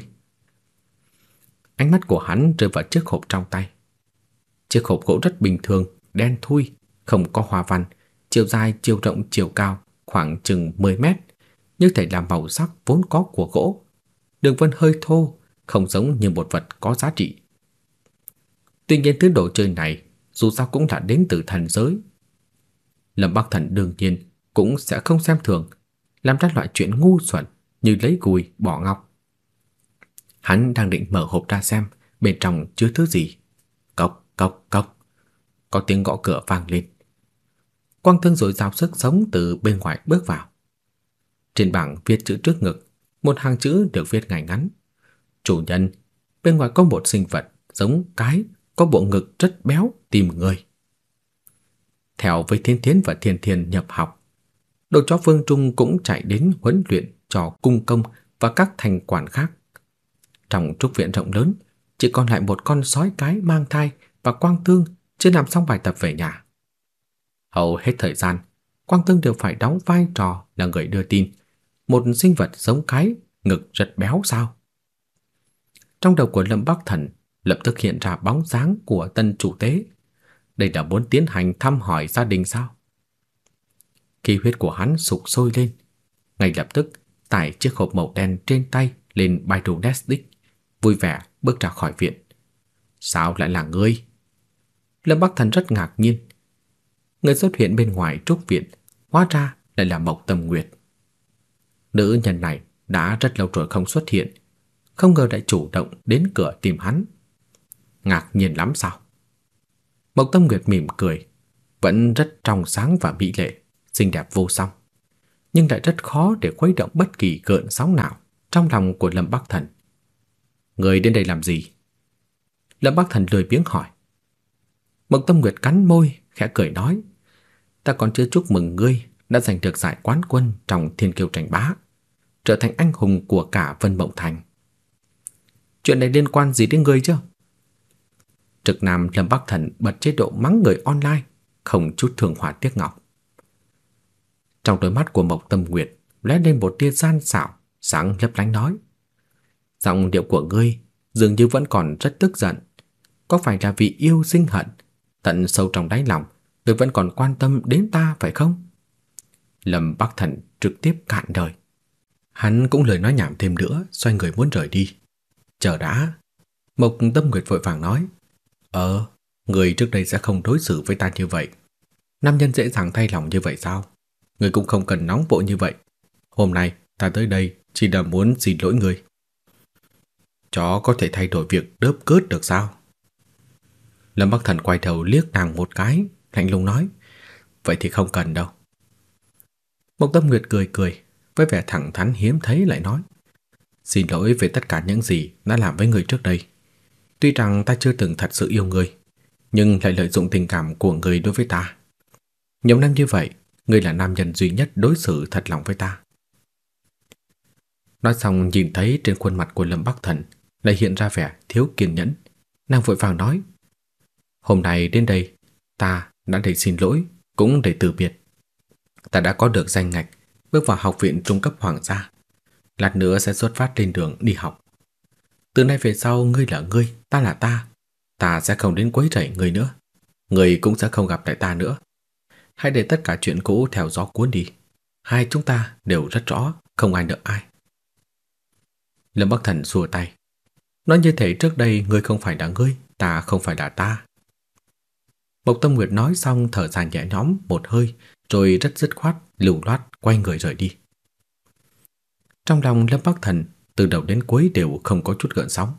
Ánh mắt của hắn rơi vào chiếc hộp trong tay. Chiếc hộp gỗ rất bình thường, đen thui, không có hoa văn, chiều dài, chiều rộng, chiều cao khoảng chừng 10 mét, như thể là màu sắc vốn có của gỗ. Đường vân hơi thô, không giống như một vật có giá trị. Tuy nhiên thứ đồ chơi này dù sao cũng là đến từ thần giới. Lâm Bắc Thần đương nhiên cũng sẽ không xem thường, làm ra loại chuyện ngu xuẩn như lấy gùi bỏ ngọc. Hắn đang định mở hộp ra xem bên trong chứa thứ gì. Cốc, cốc, cốc. Có tiếng gõ cửa vang lên. Quang Thương rồi rào sức sống từ bên ngoài bước vào. Trên bảng viết chữ trước ngực, một hàng chữ được viết ngay ngắn. Chủ nhân, bên ngoài có một sinh vật giống cái, có bộ ngực rất béo tìm người. Theo với Thiên Thiến và Thiên Thiên nhập học, đội chó Phương Trung cũng chạy đến huấn luyện cho cung công và các thành quản khác. Trong trúc viện rộng lớn, chỉ còn lại một con sói cái mang thai và Quang Tương chưa làm xong bài tập về nhà. Hầu hết thời gian, Quang Tương đều phải đóng vai trò là người đưa tin, một sinh vật giống cái, ngực rất béo sao? Trong đầu của Lâm Bắc Thần lập tức hiện ra bóng dáng của tân chủ tế. Đây là muốn tiến hành thăm hỏi gia đình sao? Khí huyết của hắn sục sôi lên, ngay lập tức tải chiếc hộp màu đen trên tay lên Bionestic, vui vẻ bước ra khỏi viện. Sao lại là ngươi? Lâm Bắc Thần rất ngạc nhiên. Người xuất hiện bên ngoài trúc viện, hóa ra lại là Mộc Tâm Nguyệt. Nữ nhân này đã rất lâu rồi không xuất hiện, không ngờ lại chủ động đến cửa tìm hắn. Ngạc nhiên lắm sao? Mộc Tâm Nguyệt mỉm cười, vẫn rất trong sáng và mỹ lệ, xinh đẹp vô song, nhưng lại rất khó để khuấy động bất kỳ gợn sóng nào trong lòng của Lâm Bắc Thần. Người đến đây làm gì? Lâm Bắc Thần lười biếng hỏi. Mộc Tâm Nguyệt cắn môi, khẽ cười nói, ta còn chưa chúc mừng ngươi đã giành được giải quán quân trong Thiên Kiêu tranh bá, trở thành anh hùng của cả Vân Mộng Thành. Chuyện này liên quan gì đến ngươi chứ? Trực Nam Lâm Bắc Thần bật chế độ mắng người online, không chút thường hòa tiếc ngọc. Trong đôi mắt của Mộc Tâm Nguyệt lóe lên một tia gian xảo, sáng lấp lánh nói: "Giọng điệu của ngươi dường như vẫn còn rất tức giận, có phải là vì yêu sinh hận, tận sâu trong đáy lòng, ngươi vẫn còn quan tâm đến ta phải không?" Lâm Bắc Thần trực tiếp cạn đời. Hắn cũng lời nói nhảm thêm nữa, xoay người muốn rời đi. "Chờ đã." Mộc Tâm Nguyệt vội vàng nói, "Ờ, người trước đây sẽ không đối xử với ta như vậy. Nam nhân dễ dàng thay lòng như vậy sao? Người cũng không cần nóng vội như vậy. Hôm nay ta tới đây chỉ là muốn xin lỗi người." Chó có thể thay đổi việc đớp cướp được sao? Lâm Bắc Thần quay đầu liếc nàng một cái, lạnh lùng nói, vậy thì không cần đâu. Mộc Tâm Nguyệt cười cười, với vẻ thẳng thắn hiếm thấy lại nói, xin lỗi về tất cả những gì đã làm với người trước đây. Tuy rằng ta chưa từng thật sự yêu người, nhưng lại lợi dụng tình cảm của người đối với ta. Nhiều năm như vậy, người là nam nhân duy nhất đối xử thật lòng với ta. Nói xong nhìn thấy trên khuôn mặt của Lâm Bắc Thần lại hiện ra vẻ thiếu kiên nhẫn, nàng vội vàng nói: "Hôm nay đến đây, ta đã để xin lỗi, cũng để từ biệt. Ta đã có được danh ngạch bước vào học viện trung cấp hoàng gia, lát nữa sẽ xuất phát lên đường đi học. Từ nay về sau ngươi là ngươi, ta là ta, ta sẽ không đến quấy rầy ngươi nữa, ngươi cũng sẽ không gặp lại ta nữa. Hãy để tất cả chuyện cũ theo gió cuốn đi. Hai chúng ta đều rất rõ, không ai nợ ai." Lâm Bắc Thần xua tay. Nói như thế trước đây ngươi không phải là ngươi, ta không phải là ta. Mộc Tâm Nguyệt nói xong thở dài nhẹ nhõm một hơi, rồi rất dứt khoát, lưu loát quay người rời đi. Trong lòng Lâm Bắc Thần từ đầu đến cuối đều không có chút gợn sóng.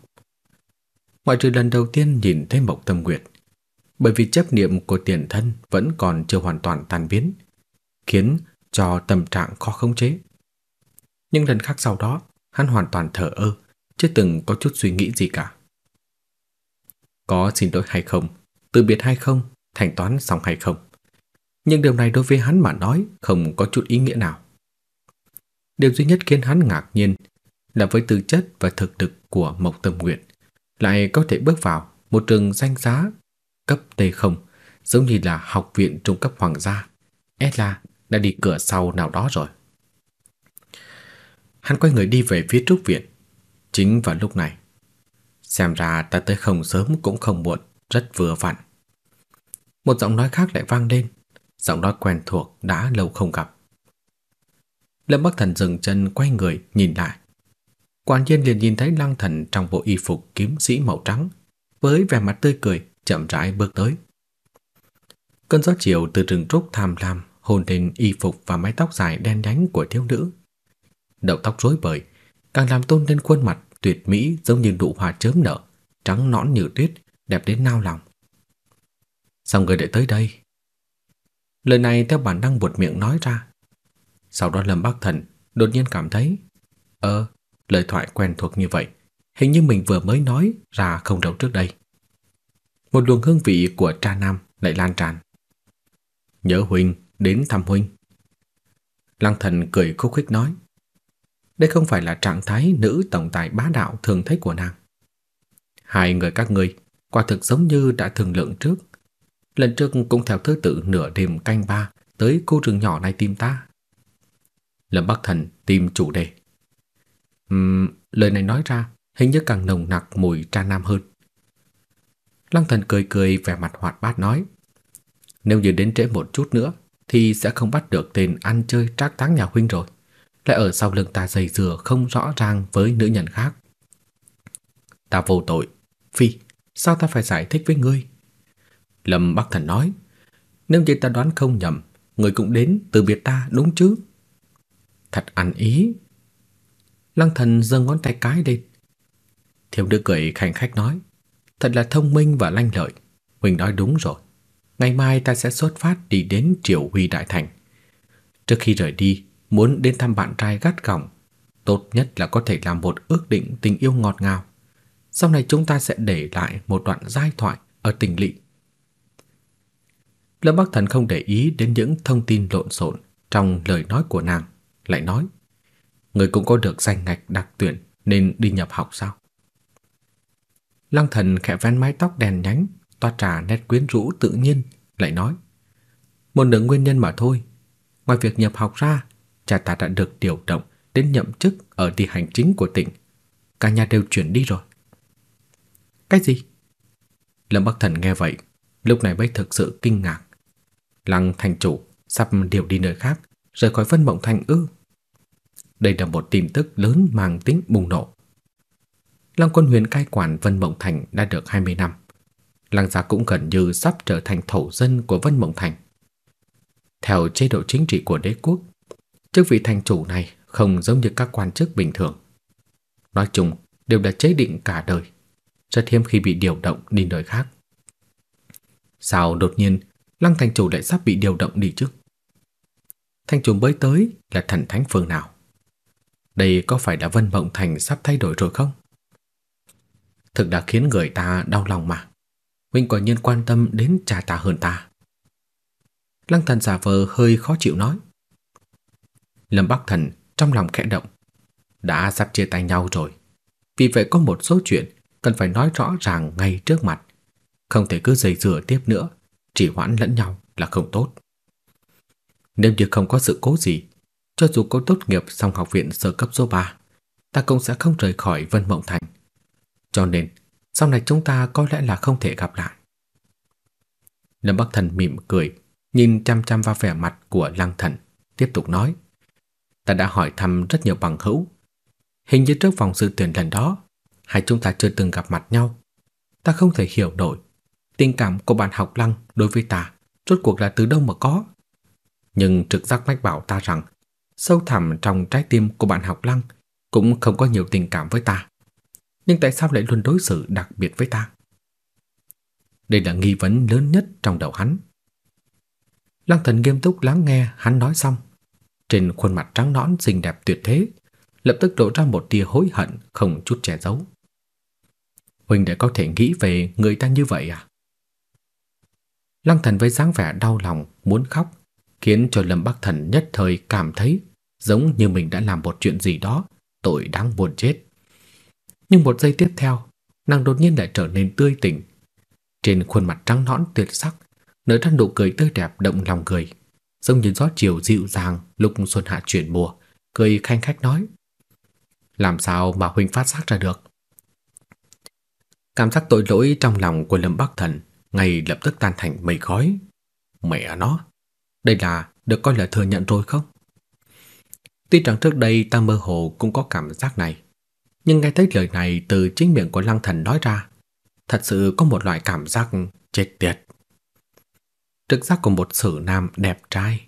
Ngoại trừ lần đầu tiên nhìn thấy Mộc Tâm Nguyệt, bởi vì chấp niệm của tiền thân vẫn còn chưa hoàn toàn tan biến, khiến cho tâm trạng khó khống chế. Nhưng lần khác sau đó, hắn hoàn toàn thở ơ, chưa từng có chút suy nghĩ gì cả. Có xin lỗi hay không, từ biệt hay không, thanh toán xong hay không. Nhưng điều này đối với hắn mà nói không có chút ý nghĩa nào. Điều duy nhất khiến hắn ngạc nhiên là với tư chất và thực lực của Mộc Tâm Nguyệt lại có thể bước vào một trường danh giá cấp T0 giống như là học viện trung cấp hoàng gia. Ella là đã đi cửa sau nào đó rồi. Hắn quay người đi về phía trúc viện. Chính vào lúc này, xem ra ta tới không sớm cũng không muộn, rất vừa vặn. Một giọng nói khác lại vang lên, giọng nói quen thuộc đã lâu không gặp. Lâm Bắc Thần dừng chân quay người nhìn lại. Quan nhiên liền nhìn thấy Lăng Thần trong bộ y phục kiếm sĩ màu trắng, với vẻ mặt tươi cười, chậm rãi bước tới. Cơn gió chiều từ rừng trúc tham lam hôn lên y phục và mái tóc dài đen nhánh của thiếu nữ. Đầu tóc rối bời, càng làm tôn lên khuôn mặt tuyệt mỹ giống như nụ hoa chớm nở, trắng nõn như tuyết, đẹp đến nao lòng. Sao người lại tới đây? Lời này theo bản năng buột miệng nói ra. Sau đó Lâm Bắc Thần đột nhiên cảm thấy, ơ, lời thoại quen thuộc như vậy, hình như mình vừa mới nói ra không đâu trước đây. Một luồng hương vị của cha nam lại lan tràn. Nhớ huynh đến thăm huynh. Lăng Thần cười khúc khích nói, đây không phải là trạng thái nữ tổng tài bá đạo thường thấy của nàng. Hai người các ngươi quả thực giống như đã thường lượng trước. Lần trước cũng theo thứ tự nửa đêm canh ba tới khu rừng nhỏ này tìm ta. Lâm Bắc Thần tìm chủ đề. Uhm, lời này nói ra hình như càng nồng nặc mùi tra nam hơn. Lăng Thần cười cười vẻ mặt hoạt bát nói: "Nếu như đến trễ một chút nữa thì sẽ không bắt được tên ăn chơi trác táng nhà huynh rồi, lại ở sau lưng ta dày dừa không rõ ràng với nữ nhân khác." Ta vô tội, Phi, sao ta phải giải thích với ngươi? Lâm Bắc Thần nói, nếu như ta đoán không nhầm, ngươi cũng đến từ biệt ta đúng chứ? Thật ăn ý. Lăng Thần giơ ngón tay cái lên. Thiếu nữ cười khanh khách nói, thật là thông minh và lanh lợi. Huỳnh nói đúng rồi. Ngày mai ta sẽ xuất phát đi đến Triều Huy Đại Thành. Trước khi rời đi, muốn đến thăm bạn trai gắt gỏng, tốt nhất là có thể làm một ước định tình yêu ngọt ngào. Sau này chúng ta sẽ để lại một đoạn giai thoại ở tỉnh lỵ. Lâm Bắc Thần không để ý đến những thông tin lộn xộn trong lời nói của nàng, lại nói: "Người cũng có được danh ngạch đặc tuyển nên đi nhập học sao?" Lăng Thần khẽ vén mái tóc đen nhánh, toa trà nét quyến rũ tự nhiên, lại nói: "Một nửa nguyên nhân mà thôi. Ngoài việc nhập học ra, cha ta đã được điều động đến nhậm chức ở đi hành chính của tỉnh. Cả nhà đều chuyển đi rồi." Cái gì? Lâm Bắc Thần nghe vậy, lúc này mới thực sự kinh ngạc. Lăng thành chủ sắp điều đi nơi khác, rời khỏi Vân Mộng Thành ư? Đây là một tin tức lớn mang tính bùng nổ. Lăng Quân Huyền cai quản Vân Mộng Thành đã được 20 năm. Lăng gia cũng gần như sắp trở thành thổ dân của Vân Mộng Thành. Theo chế độ chính trị của đế quốc, chức vị thành chủ này không giống như các quan chức bình thường. Nói chung, đều là chế định cả đời rất hiếm khi bị điều động đi nơi khác. Sao đột nhiên, Lăng thành chủ lại sắp bị điều động đi chứ? Thành chủ mới tới là thần thánh phương nào? Đây có phải là Vân Mộng Thành sắp thay đổi rồi không? Thực đã khiến người ta đau lòng mà. Huynh quả nhiên quan tâm đến cha ta hơn ta. Lăng thần giả vờ hơi khó chịu nói. Lâm Bắc Thần trong lòng khẽ động. Đã sắp chia tay nhau rồi. Vì vậy có một số chuyện cần phải nói rõ ràng ngay trước mặt, không thể cứ dây dưa tiếp nữa, chỉ hoãn lẫn nhau là không tốt. Nếu như không có sự cố gì, cho dù có tốt nghiệp xong học viện sơ cấp số 3, ta cũng sẽ không rời khỏi Vân Mộng Thành. Cho nên, sau này chúng ta có lẽ là không thể gặp lại. Lâm Bắc Thần mỉm cười, nhìn chăm chăm vào vẻ mặt của Lăng Thần, tiếp tục nói: "Ta đã hỏi thăm rất nhiều bằng hữu, hình như trước vòng dự tuyển lần đó, hai chúng ta chưa từng gặp mặt nhau. Ta không thể hiểu nổi tình cảm của bạn học Lăng đối với ta rốt cuộc là từ đâu mà có. Nhưng trực giác mách bảo ta rằng sâu thẳm trong trái tim của bạn học Lăng cũng không có nhiều tình cảm với ta. Nhưng tại sao lại luôn đối xử đặc biệt với ta? Đây là nghi vấn lớn nhất trong đầu hắn. Lăng Thần nghiêm túc lắng nghe hắn nói xong, trên khuôn mặt trắng nõn xinh đẹp tuyệt thế, lập tức lộ ra một tia hối hận không chút che giấu. Huynh đệ có thể nghĩ về người ta như vậy à? Lăng thần với dáng vẻ đau lòng, muốn khóc, khiến cho Lâm Bắc Thần nhất thời cảm thấy giống như mình đã làm một chuyện gì đó, tội đáng buồn chết. Nhưng một giây tiếp theo, nàng đột nhiên lại trở nên tươi tỉnh. Trên khuôn mặt trắng nõn tuyệt sắc, nở ra nụ cười tươi đẹp động lòng người, giống như gió chiều dịu dàng lúc xuân hạ chuyển mùa, cười khanh khách nói: "Làm sao mà huynh phát giác ra được?" Cảm giác tội lỗi trong lòng của Lâm Bắc Thần ngay lập tức tan thành mây khói. Mẹ nó, đây là được coi là thừa nhận rồi không? Tuy rằng trước đây ta mơ hồ cũng có cảm giác này, nhưng nghe thấy lời này từ chính miệng của Lăng Thần nói ra, thật sự có một loại cảm giác chết tiệt. Trực giác của một sử nam đẹp trai.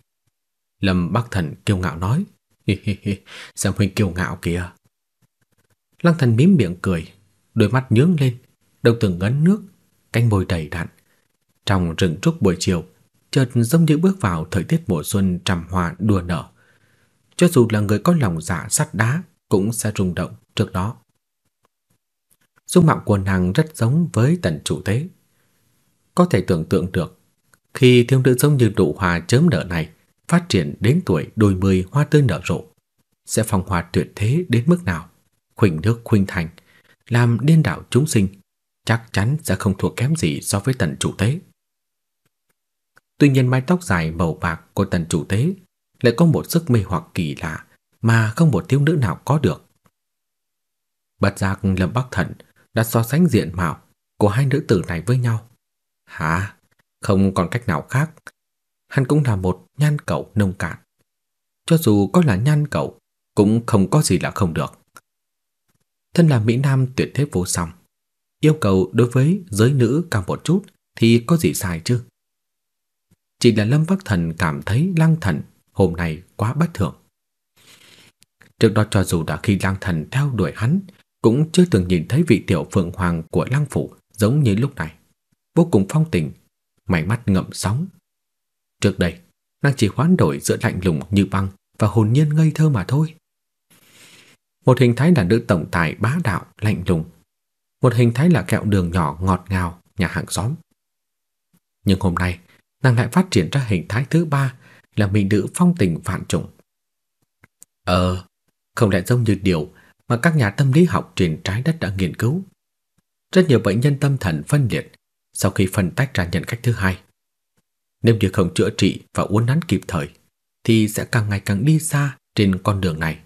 Lâm Bắc Thần kiêu ngạo nói, hi hi hi, xem huynh kiêu ngạo kìa. Lăng Thần mím miệng cười, đôi mắt nhướng lên, đầu từng ngấn nước, canh bồi đầy đặn. Trong rừng trúc buổi chiều, chợt giống như bước vào thời tiết mùa xuân trầm hoa đua nở. Cho dù là người có lòng dạ sắt đá cũng sẽ rung động trước đó. Dung mạo của nàng rất giống với tần chủ thế. Có thể tưởng tượng được, khi thiếu nữ giống như nụ hoa chớm nở này phát triển đến tuổi đôi mươi hoa tươi nở rộ, sẽ phong hoa tuyệt thế đến mức nào, khuynh nước khuynh thành, làm điên đảo chúng sinh, chắc chắn sẽ không thua kém gì so với tần chủ tế. Tuy nhiên mái tóc dài màu bạc của tần chủ tế lại có một sức mê hoặc kỳ lạ mà không một thiếu nữ nào có được. Bất giác Lâm Bắc Thần đã so sánh diện mạo của hai nữ tử này với nhau. Hả? Không còn cách nào khác. Hắn cũng là một nhan cậu nông cạn. Cho dù có là nhan cậu, cũng không có gì là không được. Thân là Mỹ Nam tuyệt thế vô song, yêu cầu đối với giới nữ cao một chút thì có gì sai chứ? Chỉ là Lâm Bắc Thần cảm thấy Lăng Thần hôm nay quá bất thường. Trước đó cho dù đã khi Lăng Thần theo đuổi hắn, cũng chưa từng nhìn thấy vị tiểu phượng hoàng của Lăng phủ giống như lúc này, vô cùng phong tình, mày mắt ngậm sóng. Trước đây, nàng chỉ hoán đổi giữa lạnh lùng như băng và hồn nhiên ngây thơ mà thôi. Một hình thái là nữ tổng tài bá đạo, lạnh lùng, một hình thái là kẹo đường nhỏ ngọt ngào nhà hàng xóm. Nhưng hôm nay, nàng lại phát triển ra hình thái thứ ba là mỹ nữ phong tình vạn trùng. Ờ, không lẽ giống như điều mà các nhà tâm lý học trên trái đất đã nghiên cứu. Rất nhiều bệnh nhân tâm thần phân liệt sau khi phân tách ra nhân cách thứ hai. Nếu như không chữa trị và uốn nắn kịp thời thì sẽ càng ngày càng đi xa trên con đường này.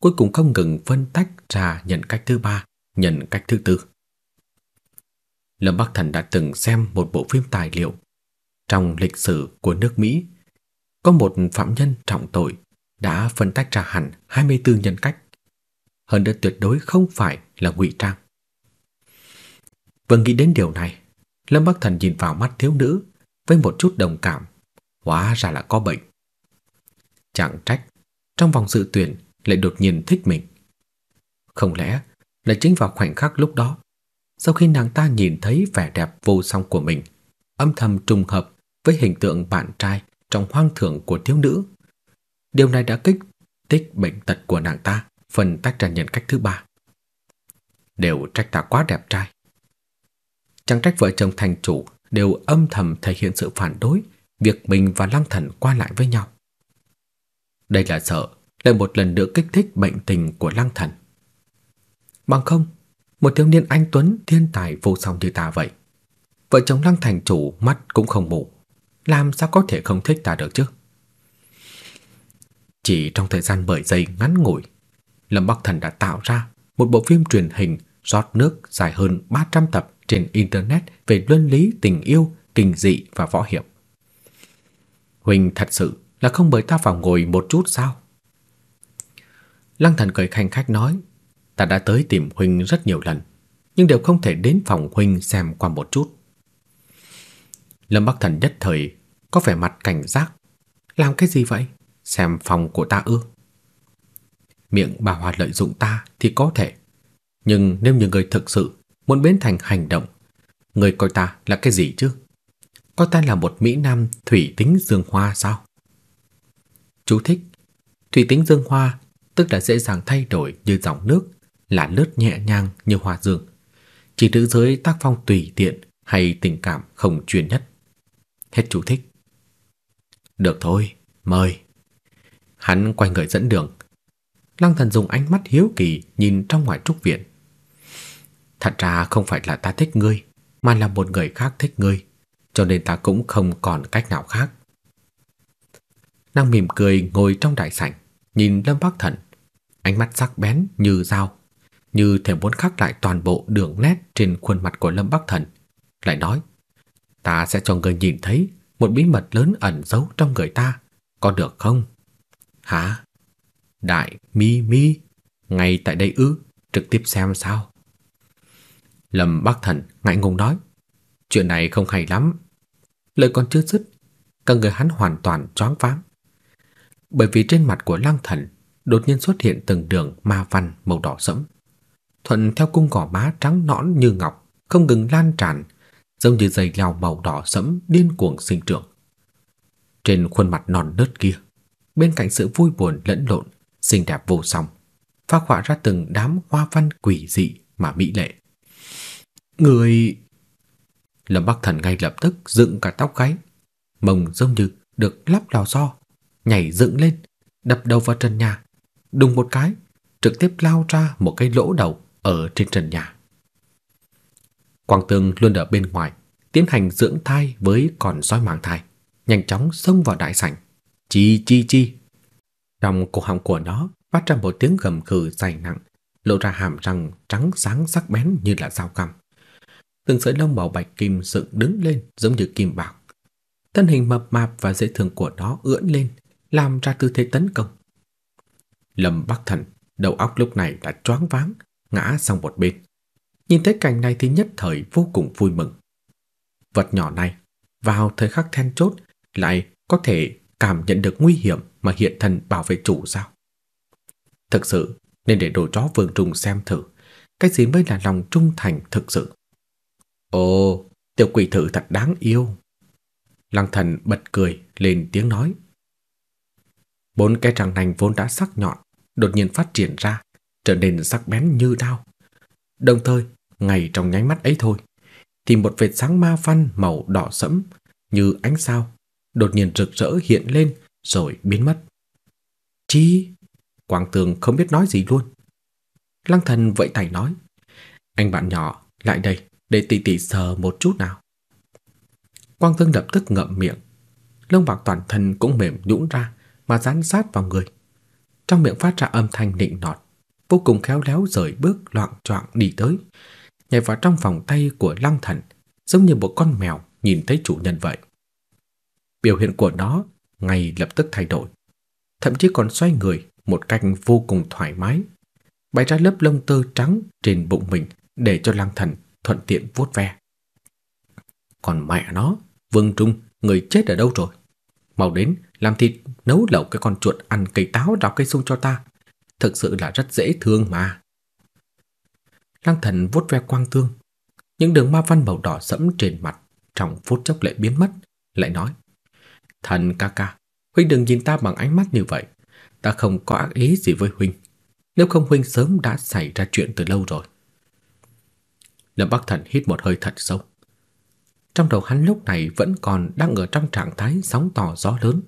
Cuối cùng không ngừng phân tách ra nhân cách thứ ba, nhân cách thứ tư. Lâm Bắc Thần đã từng xem một bộ phim tài liệu trong lịch sử của nước Mỹ. Có một phạm nhân trọng tội đã phân tách ra hẳn 24 nhân cách. Hơn nữa tuyệt đối không phải là ngụy trang. Vừa nghĩ đến điều này, Lâm Bắc Thần nhìn vào mắt thiếu nữ với một chút đồng cảm, hóa ra là có bệnh. Chẳng trách, trong vòng dự tuyển lại đột nhiên thích mình. Không lẽ là chính vào khoảnh khắc lúc đó, sau khi nàng ta nhìn thấy vẻ đẹp vô song của mình, âm thầm trùng hợp với hình tượng bạn trai trong hoang thượng của thiếu nữ. Điều này đã kích thích bệnh tật của nàng ta, phần tách ra nhân cách thứ ba. Đều trách ta quá đẹp trai. Chẳng trách vợ chồng thành chủ đều âm thầm thể hiện sự phản đối việc mình và Lăng Thần qua lại với nhau. Đây là sợ lại một lần nữa kích thích bệnh tình của Lăng Thần. Bằng không, một thiếu niên anh tuấn thiên tài vô song như ta vậy, vợ chồng Lăng thành chủ mắt cũng không mù, làm sao có thể không thích ta được chứ? Chỉ trong thời gian bởi giây ngắn ngủi, Lâm Bắc Thần đã tạo ra một bộ phim truyền hình rót nước dài hơn 300 tập trên internet về luân lý tình yêu, kinh dị và võ hiệp. Huynh thật sự là không mời ta vào ngồi một chút sao? Lăng Thần cười khanh khách nói, ta đã tới tìm huynh rất nhiều lần, nhưng đều không thể đến phòng huynh xem qua một chút. Lâm Bắc Thần nhất thời có vẻ mặt cảnh giác, làm cái gì vậy? Xem phòng của ta ư? Miệng bà Hoa lợi dụng ta thì có thể, nhưng nếu như người thực sự muốn biến thành hành động, người coi ta là cái gì chứ? Coi ta là một mỹ nam thủy tính dương hoa sao? Chú thích: Thủy tính dương hoa tức là dễ dàng thay đổi như dòng nước, là lướt nhẹ nhàng như hoa dương. Chỉ nữ giới tác phong tùy tiện hay tình cảm không chuyên nhất. Hết chú thích. Được thôi, mời. Hắn quay người dẫn đường. Lăng thần dùng ánh mắt hiếu kỳ nhìn trong ngoài trúc viện. Thật ra không phải là ta thích ngươi, mà là một người khác thích ngươi, cho nên ta cũng không còn cách nào khác. Nàng mỉm cười ngồi trong đại sảnh, nhìn Lâm Bắc Thần, ánh mắt sắc bén như dao, như thể muốn khắc lại toàn bộ đường nét trên khuôn mặt của Lâm Bắc Thần, lại nói: "Ta sẽ cho ngươi nhìn thấy một bí mật lớn ẩn giấu trong người ta, có được không?" "Hả? Đại Mi Mi, ngay tại đây ư, trực tiếp xem sao?" Lâm Bắc Thần ngại ngùng nói, chuyện này không hay lắm. Lời còn chưa dứt, cả người hắn hoàn toàn choáng váng. Bởi vì trên mặt của Lăng Thần đột nhiên xuất hiện từng đường ma văn màu đỏ sẫm, thuận theo cung cỏ má trắng nõn như ngọc, không ngừng lan tràn, giống như dây leo màu đỏ sẫm điên cuồng sinh trưởng. Trên khuôn mặt non nớt kia, bên cạnh sự vui buồn lẫn lộn, xinh đẹp vô song, phác họa ra từng đám hoa văn quỷ dị mà mỹ lệ. Người... Lâm Bắc Thần ngay lập tức dựng cả tóc gáy, mông giống như được lắp lò xo, nhảy dựng lên, đập đầu vào trần nhà, đùng một cái, trực tiếp lao ra một cái lỗ đầu ở trên trần nhà. Quang Tương luôn ở bên ngoài, tiến hành dưỡng thai với con sói mang thai, nhanh chóng xông vào đại sảnh. Chi chi chi. Trong cổ họng của nó phát ra một tiếng gầm khừ dày nặng, lộ ra hàm răng trắng sáng sắc bén như là dao găm. Từng sợi lông màu bạch kim dựng đứng lên giống như kim bạc. Thân hình mập mạp và dễ thương của nó ưỡn lên, làm ra tư thế tấn công. Lâm Bắc Thần, đầu óc lúc này đã choáng váng, ngã sang một bên. Nhìn thấy cảnh này thì nhất thời vô cùng vui mừng. Vật nhỏ này, vào thời khắc then chốt, lại có thể cảm nhận được nguy hiểm mà hiện thân bảo vệ chủ sao? Thực sự nên để đồ chó vương trùng xem thử, cái gì mới là lòng trung thành thực sự. Ồ, tiểu quỷ thử thật đáng yêu. Lăng thần bật cười lên tiếng nói. Bốn cái răng nành vốn đã sắc nhọn, đột nhiên phát triển ra, trở nên sắc bén như đao. Đồng thời, ngay trong nháy mắt ấy thôi, thì một vệt sáng ma văn màu đỏ sẫm như ánh sao đột nhiên rực rỡ hiện lên rồi biến mất. Chi? Quang Tường không biết nói gì luôn. Lăng thần vẫy tay nói, anh bạn nhỏ, lại đây, để tỷ tỷ sờ một chút nào. Quang Tường lập tức ngậm miệng, lông bạc toàn thân cũng mềm nhũn ra mà dán sát vào người. Trong miệng phát ra âm thanh nịnh nọt, vô cùng khéo léo rời bước loạn choạng đi tới, nhảy vào trong vòng tay của Lăng Thần, giống như một con mèo nhìn thấy chủ nhân vậy. Biểu hiện của nó ngay lập tức thay đổi, thậm chí còn xoay người một cách vô cùng thoải mái, bày ra lớp lông tơ trắng trên bụng mình để cho Lăng Thần thuận tiện vuốt ve. Còn mẹ nó, Vương Trung, người chết ở đâu rồi? Mau đến, làm thịt, nấu lẩu cái con chuột ăn cây táo đào cây sung cho ta. Thực sự là rất dễ thương mà. Lăng thần vuốt ve quang tương. Những đường ma văn màu đỏ sẫm trên mặt trong phút chốc lại biến mất, lại nói. Thần ca ca, Huynh đừng nhìn ta bằng ánh mắt như vậy. Ta không có ác ý gì với Huynh. Nếu không Huynh sớm đã xảy ra chuyện từ lâu rồi. Lâm Bắc Thần hít một hơi thật sâu. Trong đầu hắn lúc này vẫn còn đang ở trong trạng thái sóng to gió lớn.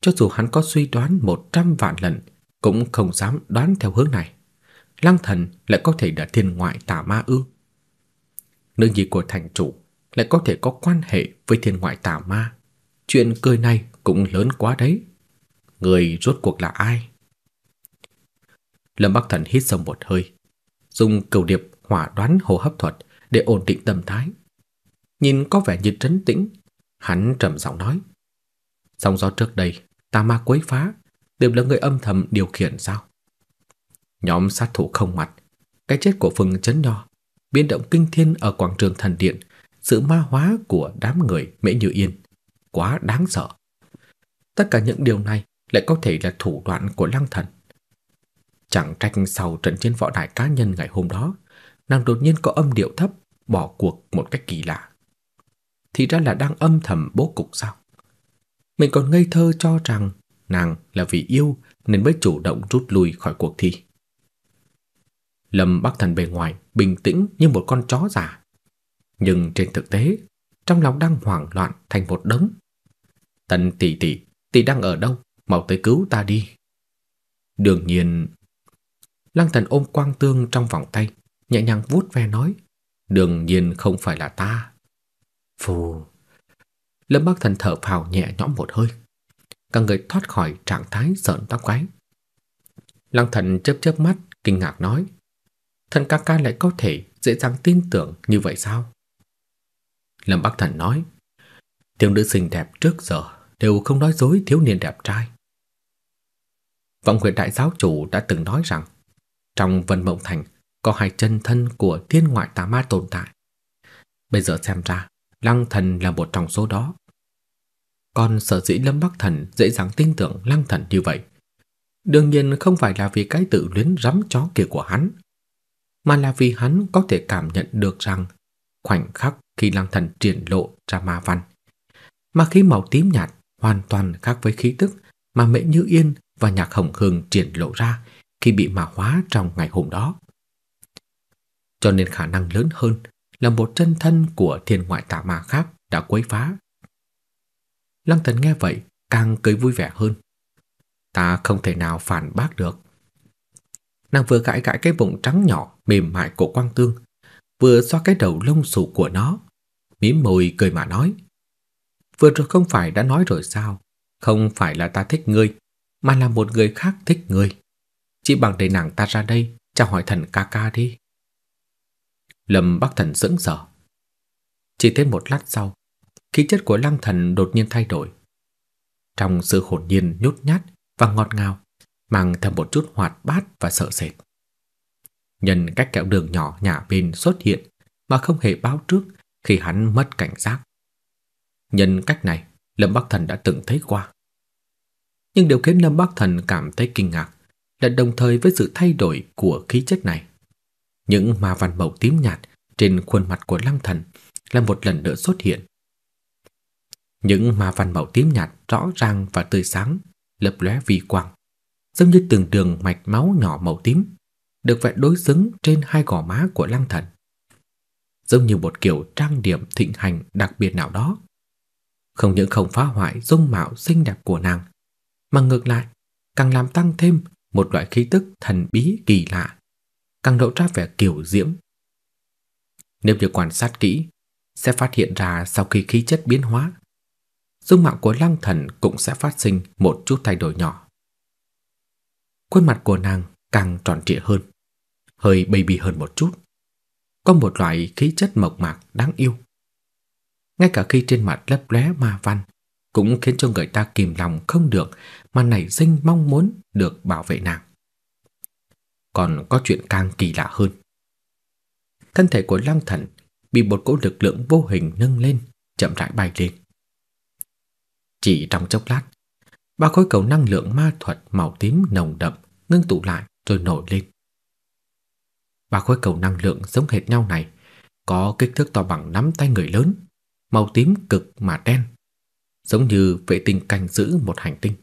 Cho dù hắn có suy đoán một trăm vạn lần, cũng không dám đoán theo hướng này. Lăng thần lại có thể là thiên ngoại tà ma ư? Nữ nhi của thành chủ lại có thể có quan hệ với thiên ngoại tà ma. Chuyện cười này cũng lớn quá đấy. Người rốt cuộc là ai? Lâm Bắc Thần hít sâu một hơi, dùng cầu điệp hỏa đoán hô hấp thuật để ổn định tâm thái. Nhìn có vẻ như trấn tĩnh, hắn trầm giọng nói: "Sóng gió trước đây, tà ma quấy phá, đều là người âm thầm điều khiển sao?" Nhóm sát thủ không mặt, cái chết của Phùng Chấn Nho, biến động kinh thiên ở quảng trường thần điện, sự ma hóa của đám người Mễ Như Yên, quá đáng sợ. Tất cả những điều này lại có thể là thủ đoạn của Lăng Thần. Chẳng trách sau trận chiến võ đại cá nhân ngày hôm đó, nàng đột nhiên có âm điệu thấp, bỏ cuộc một cách kỳ lạ. Thì ra là đang âm thầm bố cục sao? Mình còn ngây thơ cho rằng nàng là vì yêu nên mới chủ động rút lui khỏi cuộc thi. Lâm Bắc Thần bề ngoài bình tĩnh như một con chó già, nhưng trên thực tế, trong lòng đang hoảng loạn thành một đống. Tần tỷ tỷ, tỷ đang ở đâu? Mau tới cứu ta đi. Đương nhiên, Lăng Thần ôm Quang Tương trong vòng tay, nhẹ nhàng vuốt ve nói, đương nhiên không phải là ta. Phù. Lâm Bắc Thần thở phào nhẹ nhõm một hơi, cả người thoát khỏi trạng thái sợn tóc gáy. Lăng Thần chớp chớp mắt, kinh ngạc nói, thần ca ca lại có thể dễ dàng tin tưởng như vậy sao? Lâm Bắc Thần nói, thiếu nữ xinh đẹp trước giờ đều không nói dối thiếu niên đẹp trai. Vọng Huyền Đại Giáo Chủ đã từng nói rằng, trong Vân Mộng Thành có hai chân thân của thiên ngoại tà ma tồn tại. Bây giờ xem ra, Lăng Thần là một trong số đó. Còn sở dĩ Lâm Bắc Thần dễ dàng tin tưởng Lăng Thần như vậy, đương nhiên không phải là vì cái tự luyến rắm chó kia của hắn, mà là vì hắn có thể cảm nhận được rằng khoảnh khắc khi Lăng Thần triển lộ ra ma văn, mà khí màu tím nhạt hoàn toàn khác với khí tức mà Mễ Như Yên và Nhạc Hồng Hương triển lộ ra khi bị ma hóa trong ngày hôm đó. Cho nên khả năng lớn hơn là một chân thân của thiên ngoại tà ma khác đã quấy phá. Lăng Thần nghe vậy càng cười vui vẻ hơn. Ta không thể nào phản bác được. Nàng vừa gãi gãi cái bụng trắng nhỏ mềm mại của Quang Tương, vừa xoa cái đầu lông xù của nó, mím môi cười mà nói: "Vừa rồi không phải đã nói rồi sao, không phải là ta thích ngươi, mà là một người khác thích ngươi. Chỉ bằng để nàng ta ra đây, chào hỏi thần ca ca đi." Lâm Bắc Thần sững sờ. Chỉ thêm một lát sau, khí chất của Lăng Thần đột nhiên thay đổi. Trong sự hồn nhiên nhút nhát và ngọt ngào, mang thêm một chút hoạt bát và sợ sệt. Nhân cách kẹo đường nhỏ nhà bên xuất hiện mà không hề báo trước khi hắn mất cảnh giác. Nhân cách này, Lâm Bắc Thần đã từng thấy qua. Nhưng điều khiến Lâm Bắc Thần cảm thấy kinh ngạc là đồng thời với sự thay đổi của khí chất này. Những ma văn màu tím nhạt trên khuôn mặt của Lăng Thần là một lần nữa xuất hiện. Những ma văn màu tím nhạt rõ ràng và tươi sáng, lấp lóe vi quang, giống như từng đường mạch máu nhỏ màu tím được vẽ đối xứng trên hai gò má của Lăng Thần. Giống như một kiểu trang điểm thịnh hành đặc biệt nào đó. Không những không phá hoại dung mạo xinh đẹp của nàng, mà ngược lại, càng làm tăng thêm một loại khí tức thần bí kỳ lạ, càng lộ ra vẻ kiều diễm. Nếu như quan sát kỹ, sẽ phát hiện ra sau khi khí chất biến hóa, dung mạo của Lăng Thần cũng sẽ phát sinh một chút thay đổi nhỏ. Khuôn mặt của nàng càng tròn trịa hơn, hơi baby hơn một chút. Có một loại khí chất mộc mạc đáng yêu. Ngay cả khi trên mặt lấp lóe ma văn, cũng khiến cho người ta kìm lòng không được mà nảy sinh mong muốn được bảo vệ nàng. Còn có chuyện càng kỳ lạ hơn. Thân thể của Lăng Thần bị một cỗ lực lượng vô hình nâng lên, chậm rãi bay lên. Chỉ trong chốc lát, ba khối cầu năng lượng ma thuật màu tím nồng đậm ngưng tụ lại rồi nổi lên. Ba khối cầu năng lượng giống hệt nhau này có kích thước to bằng nắm tay người lớn, màu tím cực mà đen, giống như vệ tinh canh giữ một hành tinh.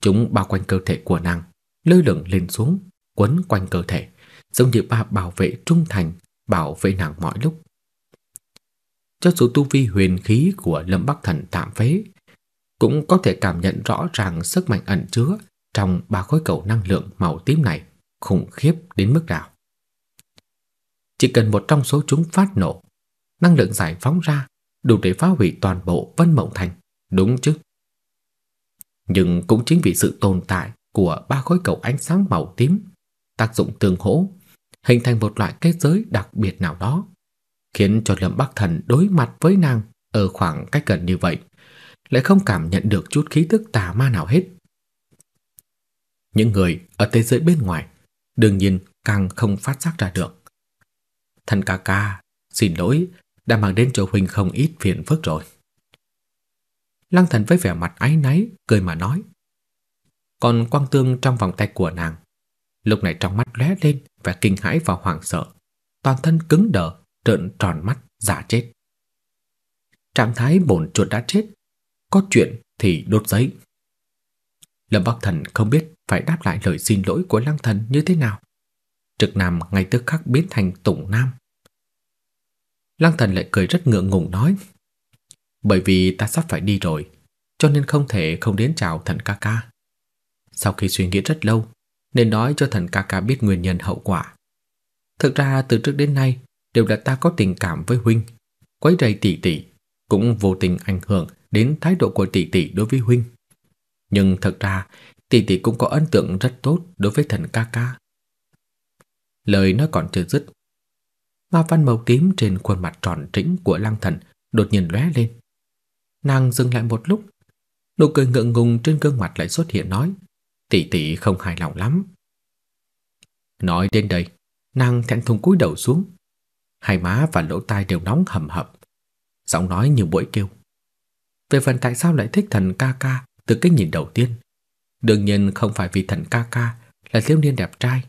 Chúng bao quanh cơ thể của nàng, lơ lửng lên xuống, quấn quanh cơ thể, giống như ba bảo vệ trung thành bảo vệ nàng mọi lúc. Cho dù tu vi huyền khí của Lâm Bắc Thần tạm phế, cũng có thể cảm nhận rõ ràng sức mạnh ẩn chứa trong ba khối cầu năng lượng màu tím này khủng khiếp đến mức nào. Chỉ cần một trong số chúng phát nổ, năng lượng giải phóng ra đủ để phá hủy toàn bộ Vân Mộng Thành, đúng chứ? Nhưng cũng chính vì sự tồn tại của ba khối cầu ánh sáng màu tím, tác dụng tương hỗ, hình thành một loại kết giới đặc biệt nào đó, khiến cho Lâm Bắc Thần đối mặt với nàng ở khoảng cách gần như vậy, lại không cảm nhận được chút khí tức tà ma nào hết. Những người ở thế giới bên ngoài đương nhiên càng không phát giác ra được. Thần ca ca, xin lỗi, đã mang đến cho huynh không ít phiền phức rồi. Lăng thần với vẻ mặt áy náy, cười mà nói. Còn quang tương trong vòng tay của nàng, lúc này trong mắt lóe lên vẻ kinh hãi và hoảng sợ, toàn thân cứng đờ, trợn tròn mắt, giả chết. Trạng thái bổn chuột đã chết, có chuyện thì đốt giấy. Lâm Bắc Thần không biết phải đáp lại lời xin lỗi của Lăng Thần như thế nào. Trực Nam ngay tức khắc biến thành Tụng Nam. Lăng Thần lại cười rất ngượng ngùng nói: "Bởi vì ta sắp phải đi rồi, cho nên không thể không đến chào thần ca ca." Sau khi suy nghĩ rất lâu, nên nói cho thần ca ca biết nguyên nhân hậu quả. Thực ra từ trước đến nay đều là ta có tình cảm với huynh, quấy rầy tỷ tỷ cũng vô tình ảnh hưởng đến thái độ của tỷ tỷ đối với huynh. Nhưng thật ra tỷ tỷ cũng có ấn tượng rất tốt đối với thần ca ca. Lời nói còn chưa dứt, ma văn màu tím trên khuôn mặt tròn trĩnh của Lăng Thần đột nhiên lóe lên. Nàng dừng lại một lúc, nụ cười ngượng ngùng trên gương mặt lại xuất hiện nói: "Tỷ tỷ không hài lòng lắm." Nói đến đây, nàng thẹn thùng cúi đầu xuống, hai má và lỗ tai đều nóng hầm hập, giọng nói như bội kêu. Về phần tại sao lại thích thần ca ca từ cái nhìn đầu tiên, đương nhiên không phải vì thần ca ca là thiếu niên đẹp trai,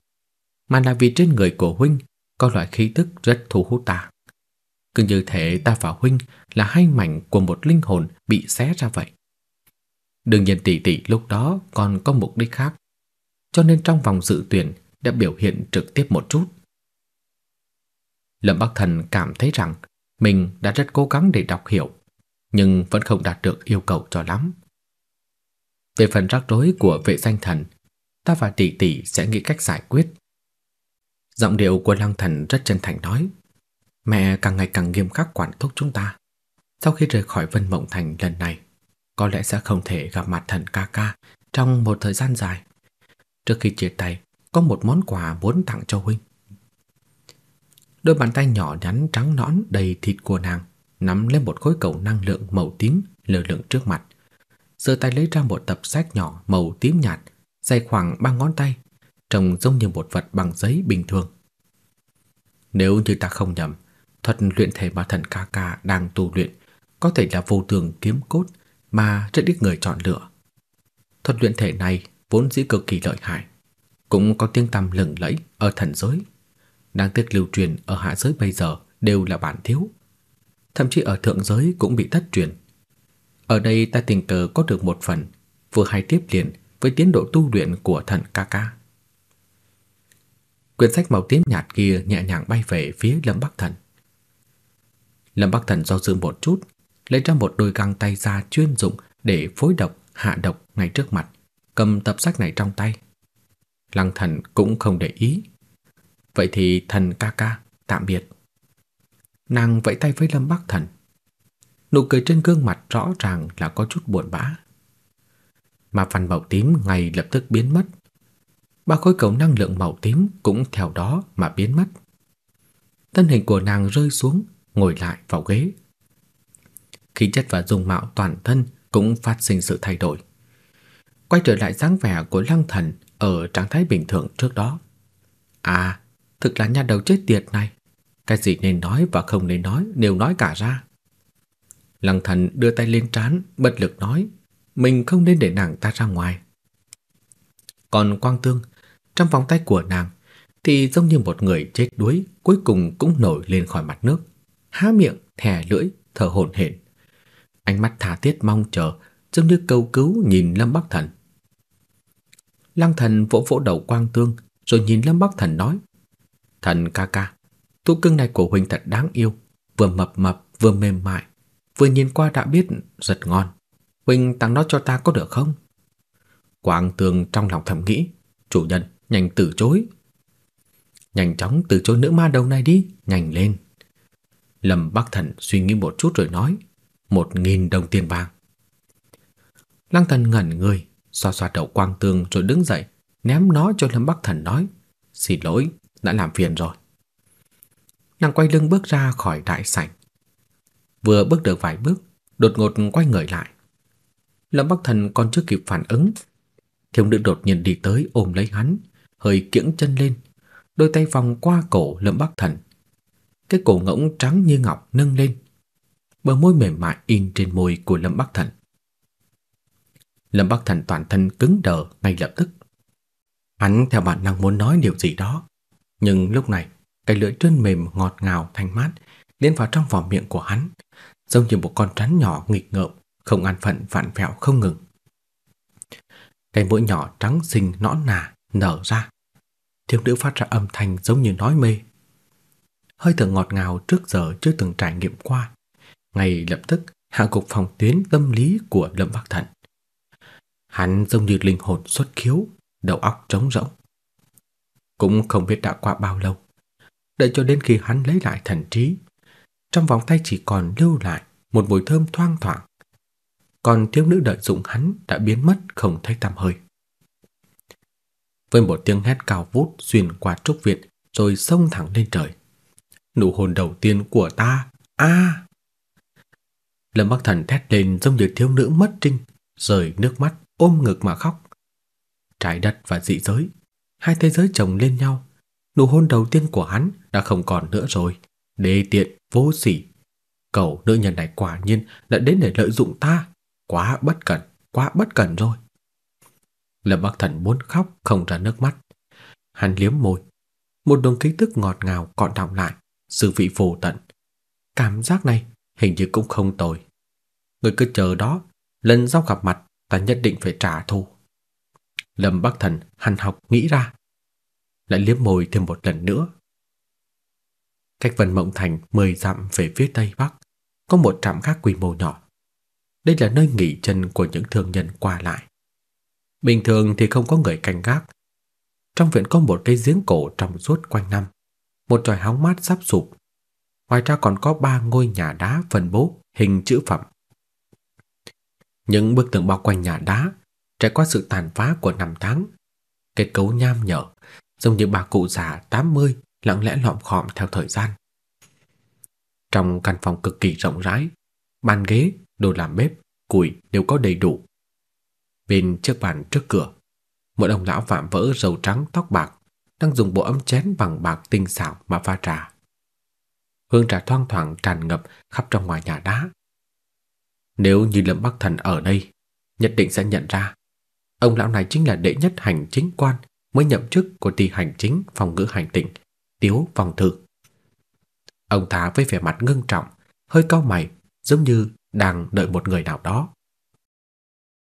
mà là vì trên người của huynh có loại khí tức rất thu hút ta. Cứ như thể ta và huynh là hai mảnh của một linh hồn bị xé ra vậy. Đương nhiên tỷ tỷ lúc đó còn có mục đích khác, cho nên trong vòng dự tuyển đã biểu hiện trực tiếp một chút. Lâm Bắc Thần cảm thấy rằng mình đã rất cố gắng để đọc hiểu, nhưng vẫn không đạt được yêu cầu cho lắm. Về phần rắc rối của vệ danh thần, ta và tỷ tỷ sẽ nghĩ cách giải quyết. Giọng điệu của Lăng Thần rất chân thành nói, mẹ càng ngày càng nghiêm khắc quản thúc chúng ta. Sau khi rời khỏi Vân Mộng Thành lần này, có lẽ sẽ không thể gặp mặt thần ca ca trong một thời gian dài. Trước khi chia tay, có một món quà muốn tặng cho huynh. Đôi bàn tay nhỏ nhắn trắng nõn đầy thịt của nàng nắm lấy một khối cầu năng lượng màu tím lơ lửng trước mặt. Giơ tay lấy ra một tập sách nhỏ màu tím nhạt, dày khoảng ba ngón tay, trông giống như một vật bằng giấy bình thường. Nếu như ta không nhầm, thuật luyện thể mà thần ca ca đang tu luyện có thể là vô tường kiếm cốt mà rất ít người chọn lựa. Thuật luyện thể này vốn dĩ cực kỳ lợi hại, cũng có tiếng tăm lừng lẫy ở thần giới. Đáng tiếc lưu truyền ở hạ giới bây giờ đều là bản thiếu. Thậm chí ở thượng giới cũng bị thất truyền. Ở đây ta tình cờ có được một phần, vừa hay tiếp liền với tiến độ tu luyện của thần ca ca. Quyển sách màu tím nhạt kia nhẹ nhàng bay về phía Lâm Bắc Thần. Lâm Bắc Thần do dự một chút, lấy ra một đôi găng tay da chuyên dụng để phối độc, hạ độc ngay trước mặt, cầm tập sách này trong tay. Lăng Thần cũng không để ý. Vậy thì thần ca ca, tạm biệt. Nàng vẫy tay với Lâm Bắc Thần. Nụ cười trên gương mặt rõ ràng là có chút buồn bã. Mà phần màu tím ngay lập tức biến mất. Ba khối cầu năng lượng màu tím cũng theo đó mà biến mất. Thân hình của nàng rơi xuống, ngồi lại vào ghế. Khí chất và dung mạo toàn thân cũng phát sinh sự thay đổi. Quay trở lại dáng vẻ của Lăng Thần ở trạng thái bình thường trước đó. À, thực là nhà đầu chết tiệt này. Cái gì nên nói và không nên nói đều nói cả ra. Lăng Thần đưa tay lên trán, bất lực nói, mình không nên để nàng ta ra ngoài. Còn Quang Tương, trong vòng tay của nàng thì giống như một người chết đuối cuối cùng cũng nổi lên khỏi mặt nước, há miệng, thè lưỡi, thở hổn hển. Ánh mắt tha thiết mong chờ, giống như cầu cứu nhìn Lâm Bắc Thần. Lăng Thần vỗ vỗ đầu Quang Tương, rồi nhìn Lâm Bắc Thần nói: "Thần ca ca, thú cưng này của huynh thật đáng yêu, vừa mập mập vừa mềm mại, vừa nhìn qua đã biết rất ngon. Huynh tặng nó cho ta có được không?" Quang tường trong lòng thầm nghĩ, chủ nhân nhanh từ chối. Nhanh chóng từ chối nữ ma đầu này đi, nhanh lên. Lâm Bắc Thần suy nghĩ một chút rồi nói, một nghìn đồng tiền vàng. Lăng Thần ngẩn người, xoa xoa đầu Quang tường rồi đứng dậy, ném nó cho Lâm Bắc Thần nói, xin lỗi, đã làm phiền rồi. Nàng quay lưng bước ra khỏi đại sảnh. Vừa bước được vài bước, đột ngột quay người lại. Lâm Bắc Thần còn chưa kịp phản ứng, thiếu nữ đột nhiên đi tới ôm lấy hắn, hơi kiễng chân lên, đôi tay vòng qua cổ Lâm Bắc Thần. Cái cổ ngỗng trắng như ngọc nâng lên, bờ môi mềm mại in trên môi của Lâm Bắc Thần. Lâm Bắc Thần toàn thân cứng đờ ngay lập tức. Hắn theo bản năng muốn nói điều gì đó, nhưng lúc này, cái lưỡi trơn mềm ngọt ngào thanh mát tiến vào trong vỏ miệng của hắn, giống như một con rắn nhỏ nghịch ngợm, không an phận vặn vẹo không ngừng. Cái mũi nhỏ trắng xinh nõn nà nở ra. Thiếu nữ phát ra âm thanh giống như nói mê. Hơi thở ngọt ngào trước giờ chưa từng trải nghiệm qua, ngay lập tức hạ cục phòng tuyến tâm lý của Lâm Bắc Thần. Hắn giống như linh hồn xuất khiếu, đầu óc trống rỗng. Cũng không biết đã qua bao lâu, đợi cho đến khi hắn lấy lại thần trí, trong vòng tay chỉ còn lưu lại một mùi thơm thoang thoảng. Còn thiếu nữ đợi dụng hắn đã biến mất không thấy tăm hơi. Với một tiếng hét cao vút xuyên qua trúc viện rồi xông thẳng lên trời. Nụ hôn đầu tiên của ta, a! Lâm Bắc Thần thét lên giống như thiếu nữ mất trinh, rời nước mắt ôm ngực mà khóc. Trái đất và dị giới, hai thế giới chồng lên nhau, nụ hôn đầu tiên của hắn đã không còn nữa rồi, đê tiện, vô sỉ. Cậu nữ nhân này quả nhiên đã đến để lợi dụng ta, quá bất cẩn, quá bất cẩn rồi. Lâm Bắc Thần muốn khóc không ra nước mắt. Hắn liếm môi, một đồng ký tức ngọt ngào còn đọng lại, sự vị vô tận. Cảm giác này hình như cũng không tồi. Người cứ chờ đó, lần sau gặp mặt ta nhất định phải trả thù. Lâm Bắc Thần hằn học nghĩ ra, lại liếm môi thêm một lần nữa. Cách Vân Mộng Thành 10 dặm về phía tây bắc, có một trạm gác quy mô nhỏ. Đây là nơi nghỉ chân của những thương nhân qua lại. Bình thường thì không có người canh gác. trong viện có một cây giếng cổ trong suốt quanh năm, một tròi hóng mát sắp sụp. Ngoài ra còn có ba ngôi nhà đá phân bố hình chữ phẩm. Những bức tường bao quanh nhà đá trải qua sự tàn phá của năm tháng, kết cấu nham nhở, giống như bà cụ già 80 lặng lẽ lọm khọm theo thời gian. Trong căn phòng cực kỳ rộng rãi, bàn ghế, đồ làm bếp, củi đều có đầy đủ. Bên chiếc bàn trước cửa, một ông lão vạm vỡ râu trắng tóc bạc đang dùng bộ ấm chén bằng bạc tinh xảo mà pha trà. Hương trà thoang thoảng tràn ngập khắp trong ngoài nhà đá. Nếu như Lâm Bắc Thần ở đây, nhất định sẽ nhận ra ông lão này chính là đệ nhất hành chính quan mới nhậm chức của ty hành chính phòng ngữ hành tỉnh, Tiếu Vòng Thư. Ông ta với vẻ mặt ngưng trọng, hơi cau mày, giống như đang đợi một người nào đó.